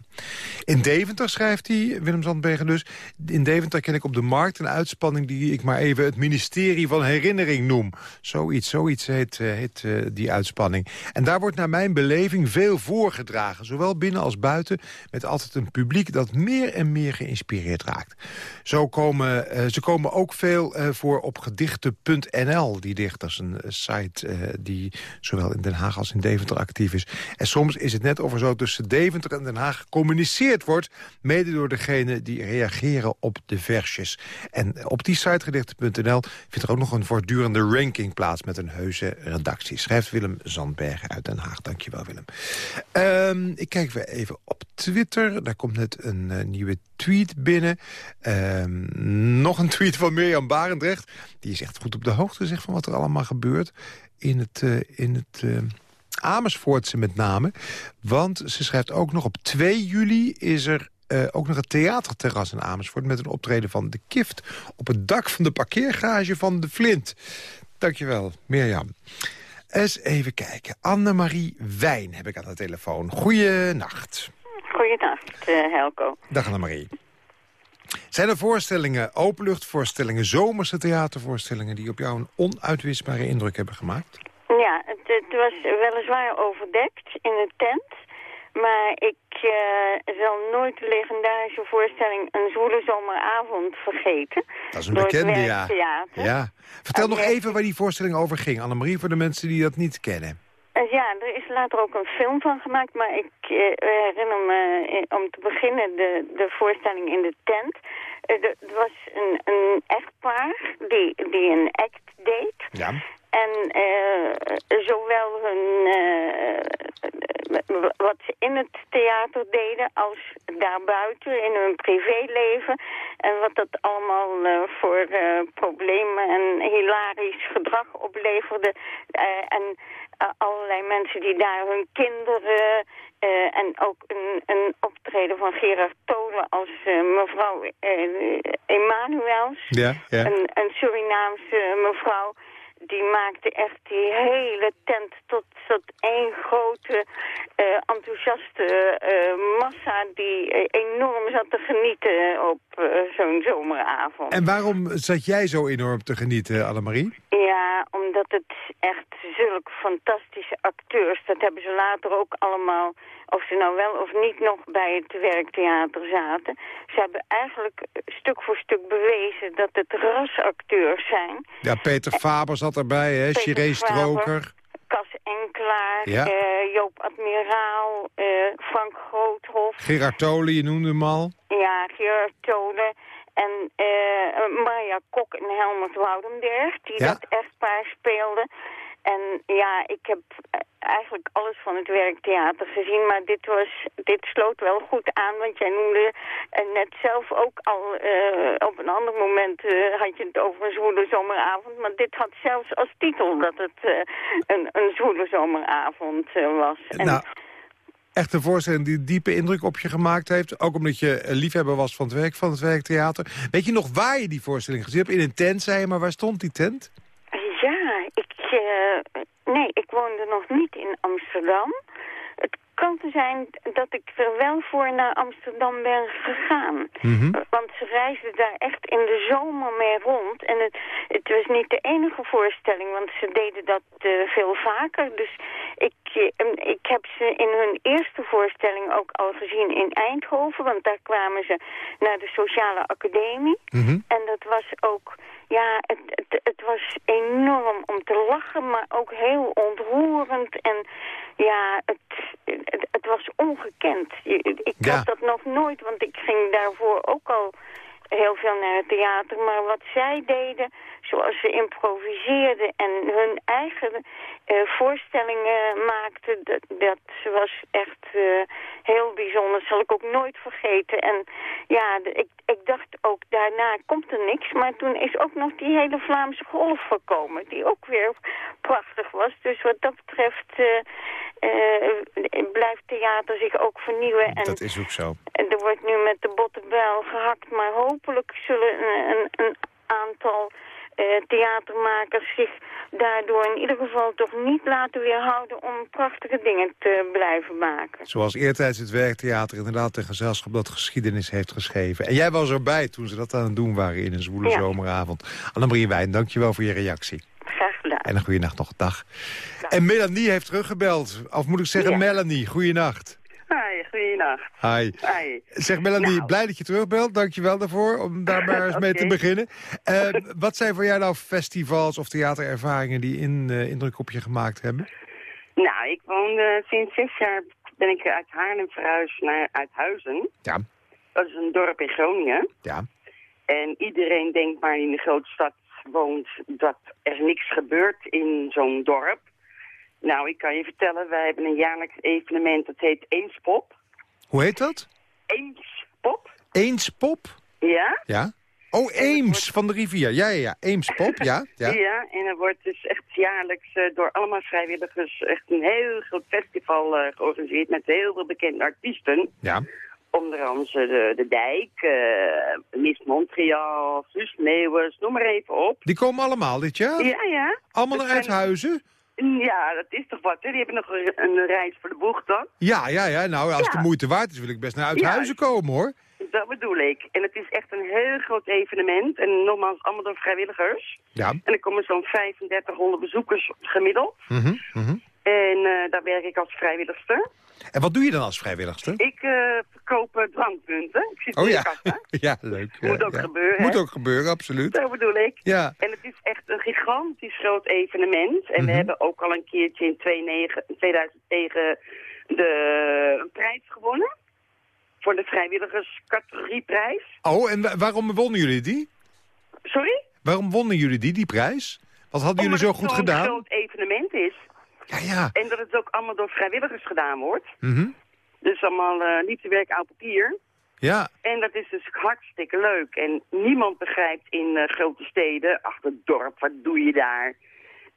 In Deventer, schrijft hij, Willem Zandbergen dus... in Deventer ken ik op de markt een uitspanning... die ik maar even het ministerie van herinnering noem. Zoiets, zoiets heet, eh, uh, die uitspanning. En daar wordt naar mijn beleving veel voorgedragen. Zowel binnen als buiten. Met altijd een publiek dat meer en meer geïnspireerd raakt. Zo komen, uh, ze komen ook veel voor op gedichten.nl... die dichters, een site uh, die zowel in Den Haag als in Deventer actief is. En soms is het net of er zo tussen Deventer en Den Haag gecommuniceerd wordt... mede door degene die reageren op de versjes. En op die site gedichten.nl vindt er ook nog een voortdurende ranking plaats... met een heuse redactie. Schrijft Willem Zandbergen uit Den Haag. Dankjewel, Willem. Um, ik kijk weer even op Twitter. Daar komt net een uh, nieuwe tweet binnen. Um, nog een tweet van Mirjam Barendrecht. Die is echt goed op de hoogte zeg, van wat er allemaal gebeurt. In het, uh, in het uh, Amersfoortse met name. Want ze schrijft ook nog op 2 juli is er uh, ook nog het theaterterras in Amersfoort... met een optreden van De Kift op het dak van de parkeergarage van De Flint. Dankjewel, Mirjam. Eens even kijken. Annemarie Wijn heb ik aan de telefoon. Goeienacht. Goeienacht, uh, Helco. Dag Annemarie. Zijn er voorstellingen, openluchtvoorstellingen, zomerse theatervoorstellingen... die op jou een onuitwisbare indruk hebben gemaakt? Ja, het, het was weliswaar overdekt in een tent... Maar ik uh, zal nooit de legendarische voorstelling Een Zwoele Zomeravond vergeten. Dat is een bekende, ja. ja. Vertel nog even waar die voorstelling over ging, Annemarie, voor de mensen die dat niet kennen. Uh, ja, er is later ook een film van gemaakt, maar ik uh, herinner me om te beginnen de, de voorstelling in de tent. er was een, een echtpaar die, die een act deed. Ja. En zowel hun, wat ze in het theater deden als daarbuiten in hun privéleven. En wat dat allemaal voor problemen en hilarisch gedrag opleverde. en allerlei mensen die daar hun kinderen... en ook een, een optreden van Gerard Tolen als mevrouw Emanuels. Ja, ja. Een, een Surinaamse mevrouw die maakte echt die hele tent tot, tot één grote uh, enthousiaste uh, massa die uh, enorm zat te genieten op zo'n zomeravond. En waarom zat jij zo enorm te genieten, Annemarie? Ja, omdat het echt zulke fantastische acteurs, dat hebben ze later ook allemaal of ze nou wel of niet nog bij het werktheater zaten. Ze hebben eigenlijk stuk voor stuk bewezen dat het rasacteurs zijn. Ja, Peter Faber zat erbij, hè? Chiré Stroker. Cas Enklaar, ja. uh, Joop Admiraal, uh, Frank Groothof. Gerard Tolen, je noemde hem al. Ja, Gerard Tolen. En uh, Marja Kok en Helmut Woudenberg, die ja? dat echtpaar speelden. En ja, ik heb eigenlijk alles van het werktheater gezien. Maar dit, was, dit sloot wel goed aan, want jij noemde net zelf ook al... Uh, op een ander moment had je het over een zwoele zomeravond. Maar dit had zelfs als titel dat het een, een zwoele zomeravond was. Nou. Echt een voorstelling die diepe indruk op je gemaakt heeft. Ook omdat je liefhebber was van het werk van het werktheater. Weet je nog waar je die voorstelling gezien hebt? In een tent, zei je, maar waar stond die tent? Uh, nee, ik woonde nog niet in Amsterdam. Het kan zijn dat ik er wel voor naar Amsterdam ben gegaan. Mm Want ze reisden daar echt in de zomer mee rond. En het, het was niet de enige voorstelling, want ze deden dat uh, veel vaker. Dus ik, uh, ik heb ze in hun eerste voorstelling ook al gezien in Eindhoven. Want daar kwamen ze naar de Sociale Academie. Mm -hmm. En dat was ook ja, het, het, het, was enorm om te lachen, maar ook heel ontroerend. En ja, het, het, het was ongekend. Ik ja. had dat nog nooit, want ik ging daarvoor ook al heel veel naar het theater. Maar wat zij deden, zoals ze improviseerden en hun eigen uh, voorstellingen maakten, dat, dat was echt uh, heel bijzonder. Dat zal ik ook nooit vergeten. En ja, ik, ik dacht ook, daarna komt er niks. Maar toen is ook nog die hele Vlaamse golf gekomen, die ook weer prachtig was. Dus wat dat betreft uh, blijft theater zich ook vernieuwen. En, dat is ook zo. Bottenbel gehakt, maar hopelijk zullen een, een, aantal uh, theatermakers zich daardoor in ieder geval toch niet laten weerhouden om prachtige dingen te blijven maken. Zoals eertijds het werktheater inderdaad een gezelschap dat geschiedenis heeft geschreven. En jij was erbij toen ze dat aan het doen waren in een zwoele ja. zomeravond. Annemarie Wijn, dankjewel voor je reactie. Graag gedaan. En een goede nacht nog, dag. En Melanie heeft teruggebeld. Of moet ik zeggen ja. Melanie, goeienacht. Hi, goeienacht. Hi. Hi. Zeg Melanie, nou. blij dat je terugbelt. Dankjewel daarvoor, om daar maar eens okay. mee te beginnen. Uh, wat zijn voor jou nou festivals of theaterervaringen die in, uh, indruk op je gemaakt hebben? Nou, ik woon uh, sinds zes jaar ben ik uit Haarlem verhuisd naar Uithuizen. Ja. Dat is een dorp in Groningen. Ja. En iedereen denkt maar in de grote stad woont dat er niks gebeurt in zo'n dorp. Nou, ik kan je vertellen, wij hebben een jaarlijks evenement, dat heet Eenspop. Hoe heet dat? Eenspop. Eenspop? Ja. Ja. Oh, Eems van de rivier. Ja, ja, ja. Eems Pop, ja. ja. ja, en er wordt dus echt jaarlijks eh, door allemaal vrijwilligers echt een heel groot festival eh, georganiseerd met heel veel bekende artiesten. Ja. Onder andere de, de Dijk, eh, Miss Montreal, Suus Meeuwers, noem maar even op. Die komen allemaal dit jaar? Ja, ja. Allemaal naar zijn- Uithuizen? Ja, dat is toch wat, hè? Die hebben nog een, reis voor de boeg dan. Ja, ja, ja. Nou, als het Ja. de moeite waard is, wil ik best naar Uithuizen komen, hoor. Dat bedoel ik. En het is echt een heel groot evenement. En nogmaals, allemaal door vrijwilligers. Ja. En er komen zo'n 3500 bezoekers gemiddeld. Mhm, mhm. En eh, daar werk ik als vrijwilligster. En wat doe je dan als vrijwilligster? Ik eh, verkoop eh, drankpunten. Ik zit Oh in ja, de kassa. ja leuk. Moet ook ja. gebeuren, Moet hè? ook gebeuren, absoluut. Dat bedoel ik. Ja. En het is echt een gigantisch groot evenement. En we Mhm. hebben ook al een keertje in 2009 2009 de, een prijs gewonnen. Voor de vrijwilligerscategorieprijs. Oh, en wa- waarom wonnen jullie die? Sorry? Waarom wonnen jullie die, die prijs? Wat hadden jullie Omdat zo het goed zo'n gedaan? groot evenement is. Ja, ja. En dat het ook allemaal door vrijwilligers gedaan wordt. Mhm. Dus allemaal eh liefdewerk aan papier. Ja, En dat is dus hartstikke leuk. En niemand begrijpt in eh, grote steden, ach, het dorp, wat doe je daar?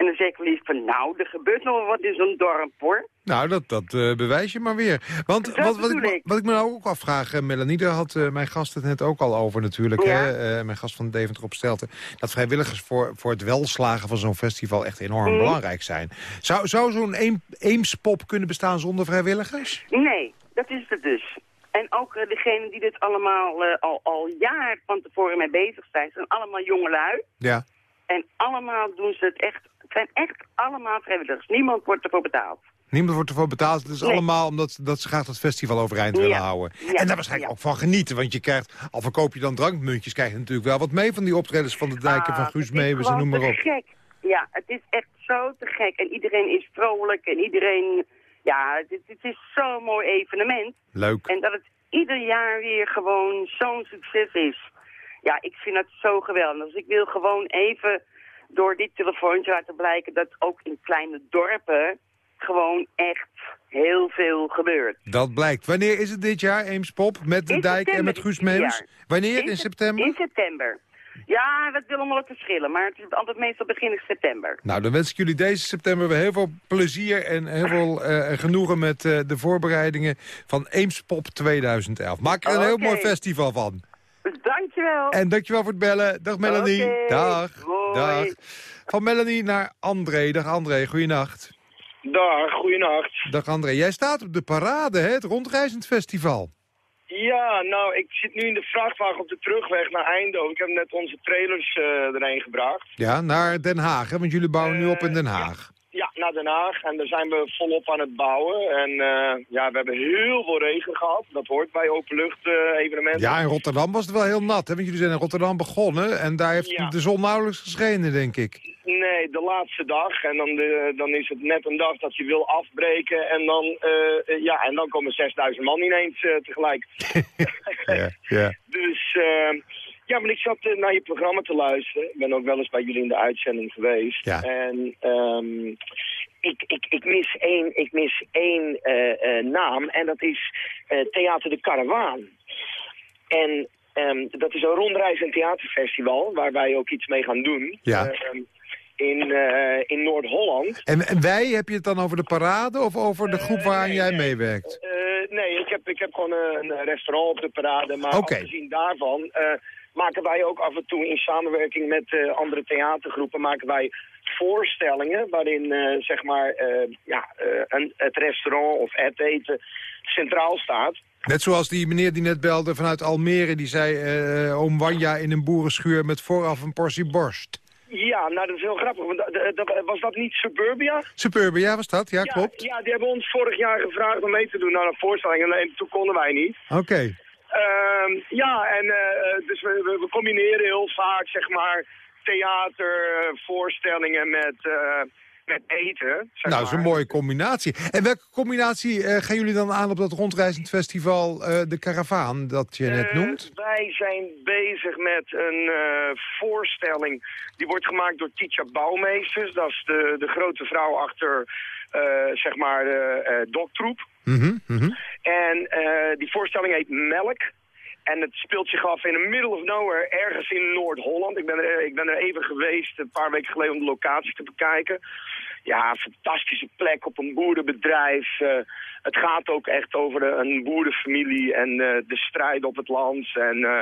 En dan zeg ik van, nou, er gebeurt nog wel wat in zo'n dorp, hoor. nou, dat, dat eh, bewijs je maar weer. Want wat, wat, ik, wat ik me nou ook afvraag, eh, Melanie, daar had eh, mijn gast het net ook al over natuurlijk. Ja. Hè? Mijn gast van Deventer op Stelten. Dat vrijwilligers voor, voor het welslagen van zo'n festival echt enorm Mhm. belangrijk zijn. Zou, zou zo'n Eem- Eemspop kunnen bestaan zonder vrijwilligers? Nee, dat is het dus. En ook uh, degenen die dit allemaal uh, al, al jaar van tevoren mee bezig zijn, zijn allemaal jongelui. Ja. En allemaal doen ze het echt, het zijn echt allemaal vrijwilligers. Niemand wordt ervoor betaald. Niemand wordt ervoor betaald. Het is Nee. allemaal omdat dat ze graag dat festival overeind Ja. willen houden. Ja. En daar waarschijnlijk ook van genieten. Want je krijgt, al verkoop je dan drankmuntjes, krijg je natuurlijk wel wat mee van die optredens van de Dijk en van Guus het is Meeuwis en gewoon noem maar te op. gek. Ja, het is echt zo te gek. En iedereen is vrolijk en iedereen... Ja, het, het is zo'n mooi evenement. Leuk. En dat het ieder jaar weer gewoon zo'n succes is. Ja, ik vind het zo geweldig. Dus ik wil gewoon even door dit telefoontje laten blijken... dat ook in kleine dorpen gewoon echt heel veel gebeurt. Dat blijkt. Wanneer is het dit jaar, Eemspop? Met de In Dijk en met Guus jaar. Wanneer? In, In september? In september. Ja, dat wil allemaal wat verschillen. Maar het is altijd meestal begin september. Nou, dan wens ik jullie deze september weer heel veel plezier... en heel veel eh, genoegen met eh, de voorbereidingen van Eemspop 2011. Maak er een heel mooi festival van. Dankjewel. En dankjewel voor het bellen. Dag Melanie. Dag. Dag. Van Melanie naar André. Dag André, goeienacht. Dag, goeienacht. Dag André. Jij staat op de parade, hè? het rondreizend festival. Ja, nou, ik zit nu in de vrachtwagen op de terugweg naar Eindhoven. Ik heb net onze trailers eh erheen gebracht. Ja, naar Den Haag, hè? want jullie bouwen nu op in Den Haag. Ja, naar Den Haag. En daar zijn we volop aan het bouwen. En eh, ja, we hebben heel veel regen gehad. Dat hoort bij openlucht eh evenementen. Ja, in Rotterdam was het wel heel nat, hè? want jullie zijn in Rotterdam begonnen... en daar heeft Ja. de zon nauwelijks geschenen, denk ik. Nee, de laatste dag. En dan, de, dan is het net een dag dat je wil afbreken. En dan, eh, ja, en dan komen 6000 man ineens tegelijk. Ja, ja. Dus ja, maar ik zat eh, naar je programma te luisteren. Ik ben ook wel eens bij jullie in de uitzending geweest. Ja. En ehm, ik, ik, ik mis één, ik mis één eh, eh, naam en dat is Theater de Karavaan. En ehm, dat is een rondreizend theaterfestival waar wij ook iets mee gaan doen. Ja. Ehm, in, in Noord-Holland. En, en wij, heb je het dan over de parade of over de groep waaraan jij meewerkt? Nee, ik heb, ik heb gewoon een, restaurant op de parade. Maar Oké. afgezien daarvan maken wij ook af en toe in samenwerking met eh, andere theatergroepen... maken wij voorstellingen waarin eh, zeg maar, eh, ja, een, het restaurant of het eten centraal staat. Net zoals die meneer die net belde vanuit Almere... die zei, oom Wanja in een boerenschuur met vooraf een portie borst. Ja, nou dat is heel grappig. want Was dat niet Suburbia? Superbe, ja, was dat? Ja, klopt. Ja, die hebben ons vorig jaar gevraagd om mee te doen aan een voorstelling. En en toen konden wij niet. Oké. Ehm, ja, en eh, dus we, we, we combineren heel vaak, zeg maar, theatervoorstellingen met, eh, met eten. Zeg Nou, dat is een mooie combinatie. En welke combinatie eh, gaan jullie dan aan op dat rondreizend festival eh, De Karavaan, dat je net Eh, noemt? wij zijn bezig met een eh, voorstelling. Die wordt gemaakt door Titia Bouwmeesters. Dat is de, de grote vrouw achter, eh, zeg maar, eh Doktroep. Mhm. En eh, die voorstelling heet Melk. En het speelt zich af in the middle of nowhere, ergens in Noord-Holland. Ik, ben er, ik ben er even geweest, een paar weken geleden, om de locatie te bekijken. Ja, fantastische plek op een boerenbedrijf. Uh, het gaat ook echt over een boerenfamilie en uh, de strijd op het land. En uh,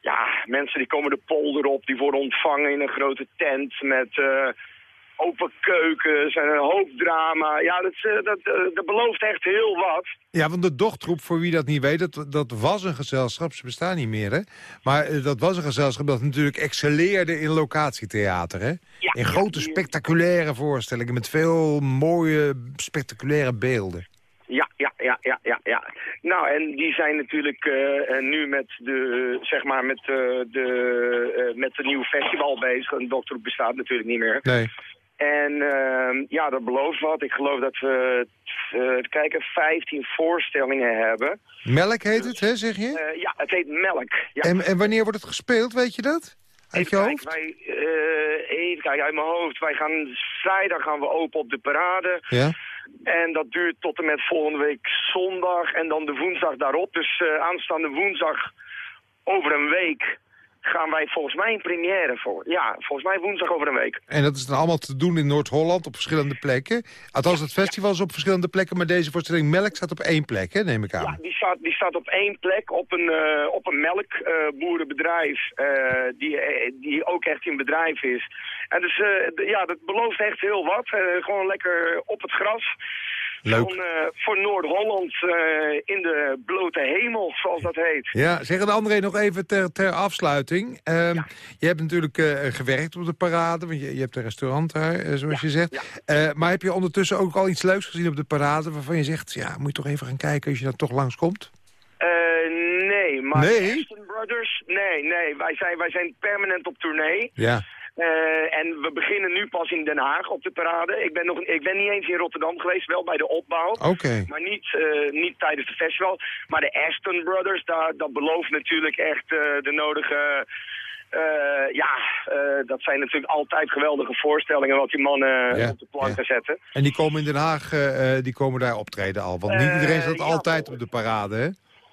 ja, mensen die komen de polder op, die worden ontvangen in een grote tent met open keukens en een hoop drama. Ja, dat, eh, dat, eh, dat belooft echt heel wat. Ja, want de dochtroep, voor wie dat niet weet, dat, dat was een gezelschap. Ze bestaan niet meer, hè? Maar eh, dat was een gezelschap dat natuurlijk excelleerde in locatietheater, hè? Ja, in grote spectaculaire voorstellingen met veel mooie spectaculaire beelden. Ja, ja, ja, ja, ja, ja. Nou, en die zijn natuurlijk uh, nu met de, zeg maar, met, de, met de nieuwe festival bezig. Een dokter bestaat natuurlijk niet meer. Nee. En uh, ja, dat belooft wat. Ik geloof dat we, uh, kijken, 15 voorstellingen hebben. Melk heet het, hè, zeg je? Uh, ja, het heet Melk. Ja. En, en, wanneer wordt het gespeeld, weet je dat? Uit even je hoofd? Wij, uh, even kijken, uit mijn hoofd. Wij gaan vrijdag gaan we open op de parade. Ja. En dat duurt tot en met volgende week zondag. En dan de woensdag daarop. Dus aanstaande woensdag over een week gaan wij volgens mij een première voor. Ja, volgens mij woensdag over een week. En dat is dan allemaal te doen in Noord-Holland op verschillende plekken. Althans, het festival is op verschillende plekken, maar deze voorstelling Melk staat op één plek, hè, neem ik aan. Ja, die staat, die staat op één plek, op een, uh, op een melkboerenbedrijf, uh, uh, die, die ook echt in bedrijf is. En dus, ja, dat belooft echt heel wat. gewoon lekker op het gras. Leuk. Van, uh, voor Noord-Holland uh, in de blote hemel, zoals dat heet. Ja, zeg het André nog even ter, ter afsluiting. Ja. Je hebt natuurlijk uh, gewerkt op de parade, want je, je hebt een restaurant daar, zoals ja. je zegt. Ja. maar heb je ondertussen ook al iets leuks gezien op de parade... waarvan je zegt, ja, moet je toch even gaan kijken als je dan toch langskomt? nee, maar nee? Aston Brothers, nee, nee. Wij zijn, wij zijn permanent op tournee. Ja. Uh, en we beginnen nu pas in Den Haag op de parade. Ik ben, nog, ik ben niet eens in Rotterdam geweest, wel bij de opbouw. Okay. Maar niet, uh, niet tijdens de festival. Maar de Aston Brothers, daar, dat belooft natuurlijk echt uh, de nodige... ja, dat zijn natuurlijk altijd geweldige voorstellingen wat die mannen ja, op de planken ja. zetten. En die komen in Den Haag, die komen daar optreden al. Want niet iedereen staat altijd op de parade, hè?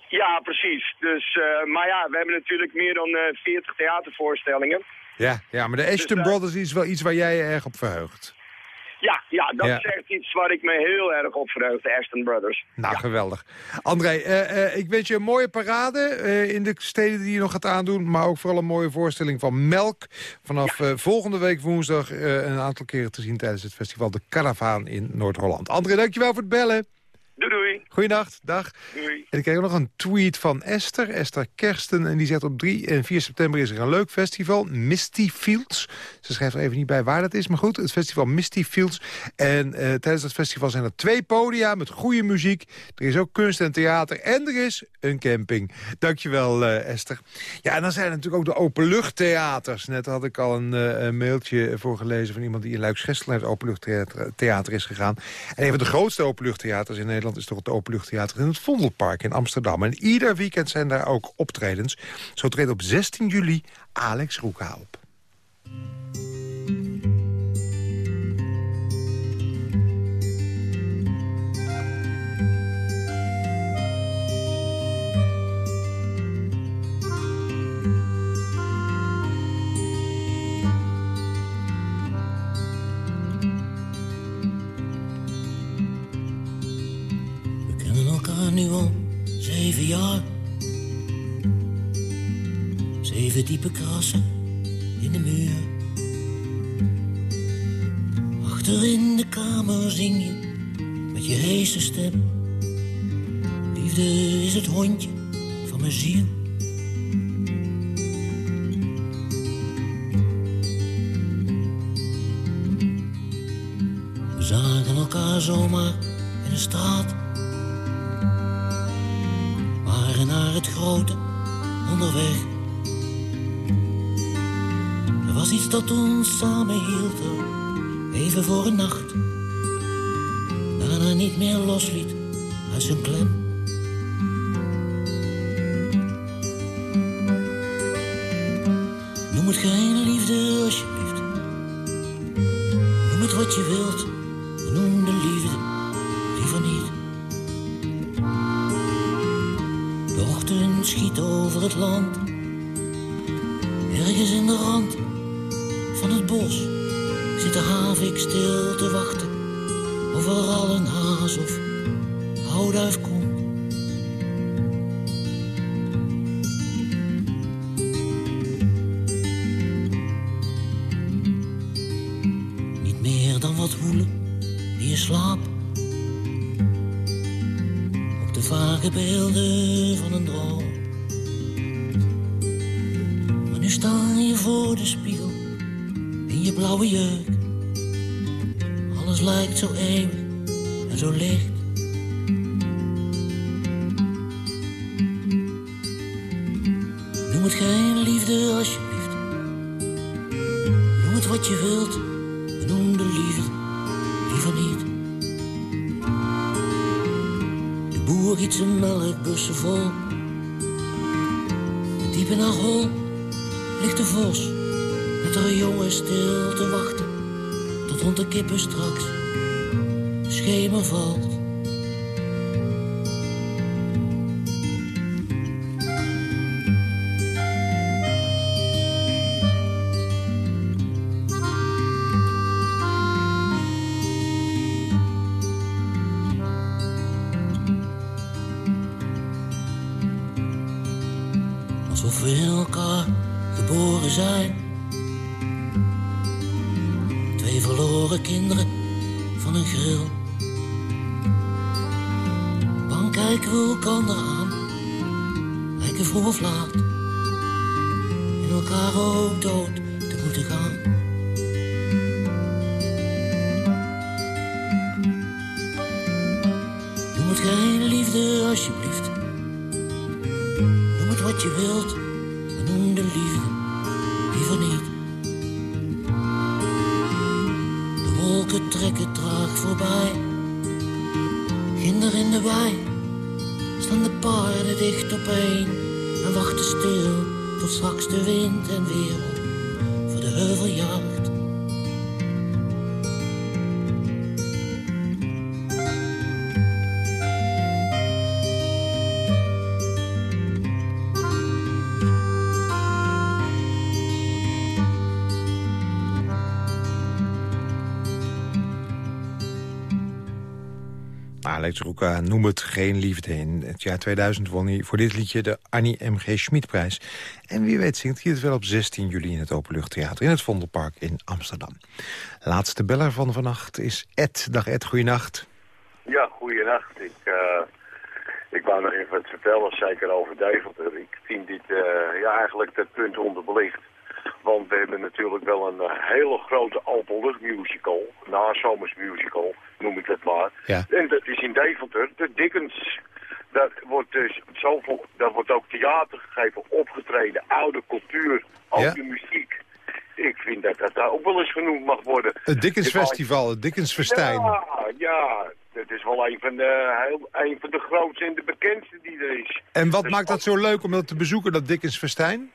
Ja, precies. Dus, maar ja, we hebben natuurlijk meer dan 40 theatervoorstellingen. Ja, ja, maar de Ashton dus, uh, Brothers is wel iets waar jij je erg op verheugt. Ja, ja dat ja. is echt iets waar ik me heel erg op verheug, de Ashton Brothers. Nou, ja. geweldig. André, uh, uh, ik wens je een mooie parade in de steden die je nog gaat aandoen... maar ook vooral een mooie voorstelling van Melk. Vanaf ja. volgende week woensdag een aantal keren te zien... tijdens het festival De Caravaan in Noord-Holland. André, dankjewel voor het bellen. Doei, doei. Goeienacht, dag. Doei. En ik kreeg ook nog een tweet van Esther, Esther Kersten. En die zegt op 3 en 4 september is er een leuk festival, Misty Fields. Ze schrijft er even niet bij waar dat is, maar goed, het festival Misty Fields. En uh, tijdens dat festival zijn er twee podia met goede muziek. Er is ook kunst en theater en er is een camping. Dankjewel, uh, Esther. Ja, en dan zijn er natuurlijk ook de openluchttheaters. Net had ik al een, uh, mailtje voorgelezen van iemand die in Luiksgestel naar het openluchttheater theater is gegaan. En een van de grootste openluchttheaters in Nederland is toch het Openluchttheater in het Vondelpark in Amsterdam. En ieder weekend zijn daar ook optredens. Zo treedt op 16 juli Alex Roeka op. Op de vage beelden van een droom. Maar nu sta je voor de spiegel in je blauwe jurk. Alles lijkt zo eeuwig en zo licht. Kippen straks de wolken trekken traag voorbij. Ginder in de wei staan de paarden dicht opeen en wachten stil tot straks de wind en weer op voor de heuveljacht. Noem het geen liefde. In het jaar 2000 won hij voor dit liedje de Annie M.G. Schmidprijs. En wie weet zingt hij het wel op 16 juli in het Openluchttheater... in het Vondelpark in Amsterdam. Laatste beller van vannacht is Ed. Dag Ed, goeienacht. Ja, goeienacht. Ik, eh, ik wou nog even wat vertellen, zeker over Deventer. Ik vind dit eh, ja, eigenlijk dat punt onderbelicht. Want we hebben natuurlijk wel een eh, hele grote openluchtmusical, nazomersmusical, noem ik het maar. Ja. En dat is in Deventer, de Dickens. Dat wordt dus zoveel, dat wordt ook theater gegeven, opgetreden, oude cultuur, oude muziek. Ik vind dat dat daar ook wel eens genoemd mag worden. Het Dickens Festival, het Dickens Festijn. Ja, ja, het is wel een van, de, heel, een van de grootste en de bekendste die er is. En wat Dus maakt dat zo leuk om dat te bezoeken, dat Dickens Festijn?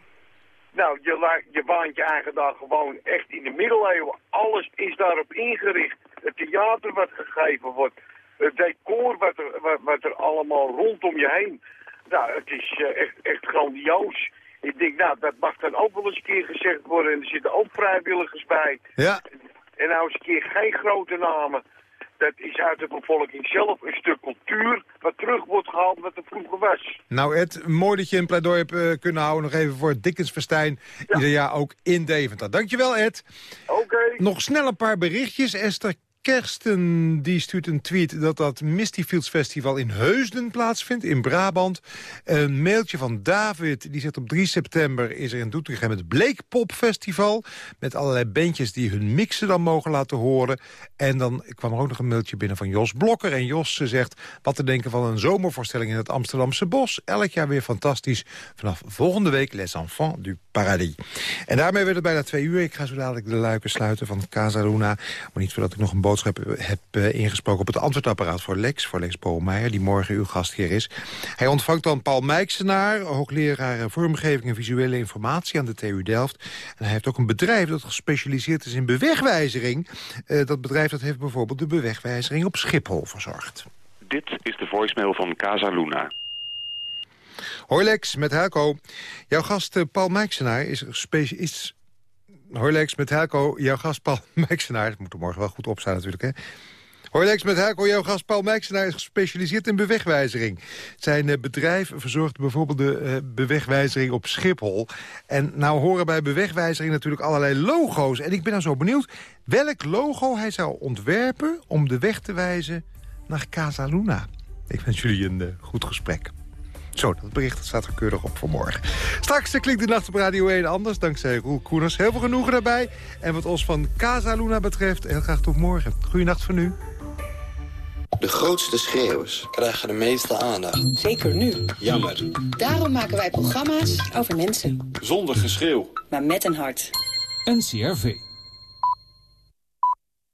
Nou, je, je baant je eigen daar gewoon echt in de middeleeuwen. Alles is daarop ingericht. Het theater wat gegeven wordt. Het decor wat er, wat, wat er allemaal rondom je heen. Nou, het is eh, echt, echt grandioos. Ik denk, nou, dat mag dan ook wel eens een keer gezegd worden. En er zitten ook vrijwilligers bij. Ja. En nou eens een keer geen grote namen. Dat is uit de bevolking zelf een stuk cultuur wat terug wordt gehaald wat er vroeger was. Nou Ed, mooi dat je een pleidooi hebt eh, kunnen houden... nog even voor het Dickens Festijn, ieder jaar ook in Deventer. Dankjewel Ed. Oké. Nog snel een paar berichtjes. Esther Kersten die stuurt een tweet dat dat Misty Fields Festival in Heusden plaatsvindt, in Brabant. Een mailtje van David, die zegt op 3 september is er in Doetinchem het Bleekpop Festival. Met allerlei bandjes die hun mixen dan mogen laten horen. En dan kwam er ook nog een mailtje binnen van Jos Blokker. En Jos zegt wat te denken van een zomervoorstelling in het Amsterdamse Bos. Elk jaar weer fantastisch. Vanaf volgende week Les Enfants du En daarmee werd het bijna twee uur. Ik ga zo dadelijk de luiken sluiten van Casa Luna. Maar niet voordat ik nog een boodschap heb eh, ingesproken op het antwoordapparaat voor Lex. Voor Lex Boomeijer, die morgen uw gastheer is. Hij ontvangt dan Paul Mijksenaar, hoogleraar vormgeving en visuele informatie aan de TU Delft. En hij heeft ook een bedrijf dat gespecialiseerd is in bewegwijzering. Eh, dat bedrijf dat heeft bijvoorbeeld de bewegwijzering op Schiphol verzorgd. Dit is de voicemail van Casa Luna. Hoi Lex, met Helco. Jouw gast eh, Paul Mijksenaar is specialist... Hoi Lex, met Helco. Jouw gast Paul Mijksenaar... Moet er morgen wel goed op staan natuurlijk, hè? Hoi Lex, met Helco. Jouw gast Paul Mijksenaar is gespecialiseerd in bewegwijzering. Zijn eh, bedrijf verzorgt bijvoorbeeld de uh, bewegwijzering op Schiphol. En nou horen bij bewegwijzering natuurlijk allerlei logo's. En ik ben dan zo benieuwd welk logo hij zou ontwerpen... om de weg te wijzen naar Casa Luna. Ik wens jullie een goed gesprek. Zo, dat bericht staat er keurig op voor morgen. Straks klinkt de nacht op Radio 1 anders, dankzij Roel Koeners. Heel veel genoegen daarbij. En wat ons van Casa Luna betreft, heel graag tot morgen. Goeienacht voor nu. De grootste schreeuwers krijgen de meeste aandacht. Zeker nu. Jammer. Daarom maken wij programma's over mensen. Zonder geschreeuw. Maar met een hart. NCRV.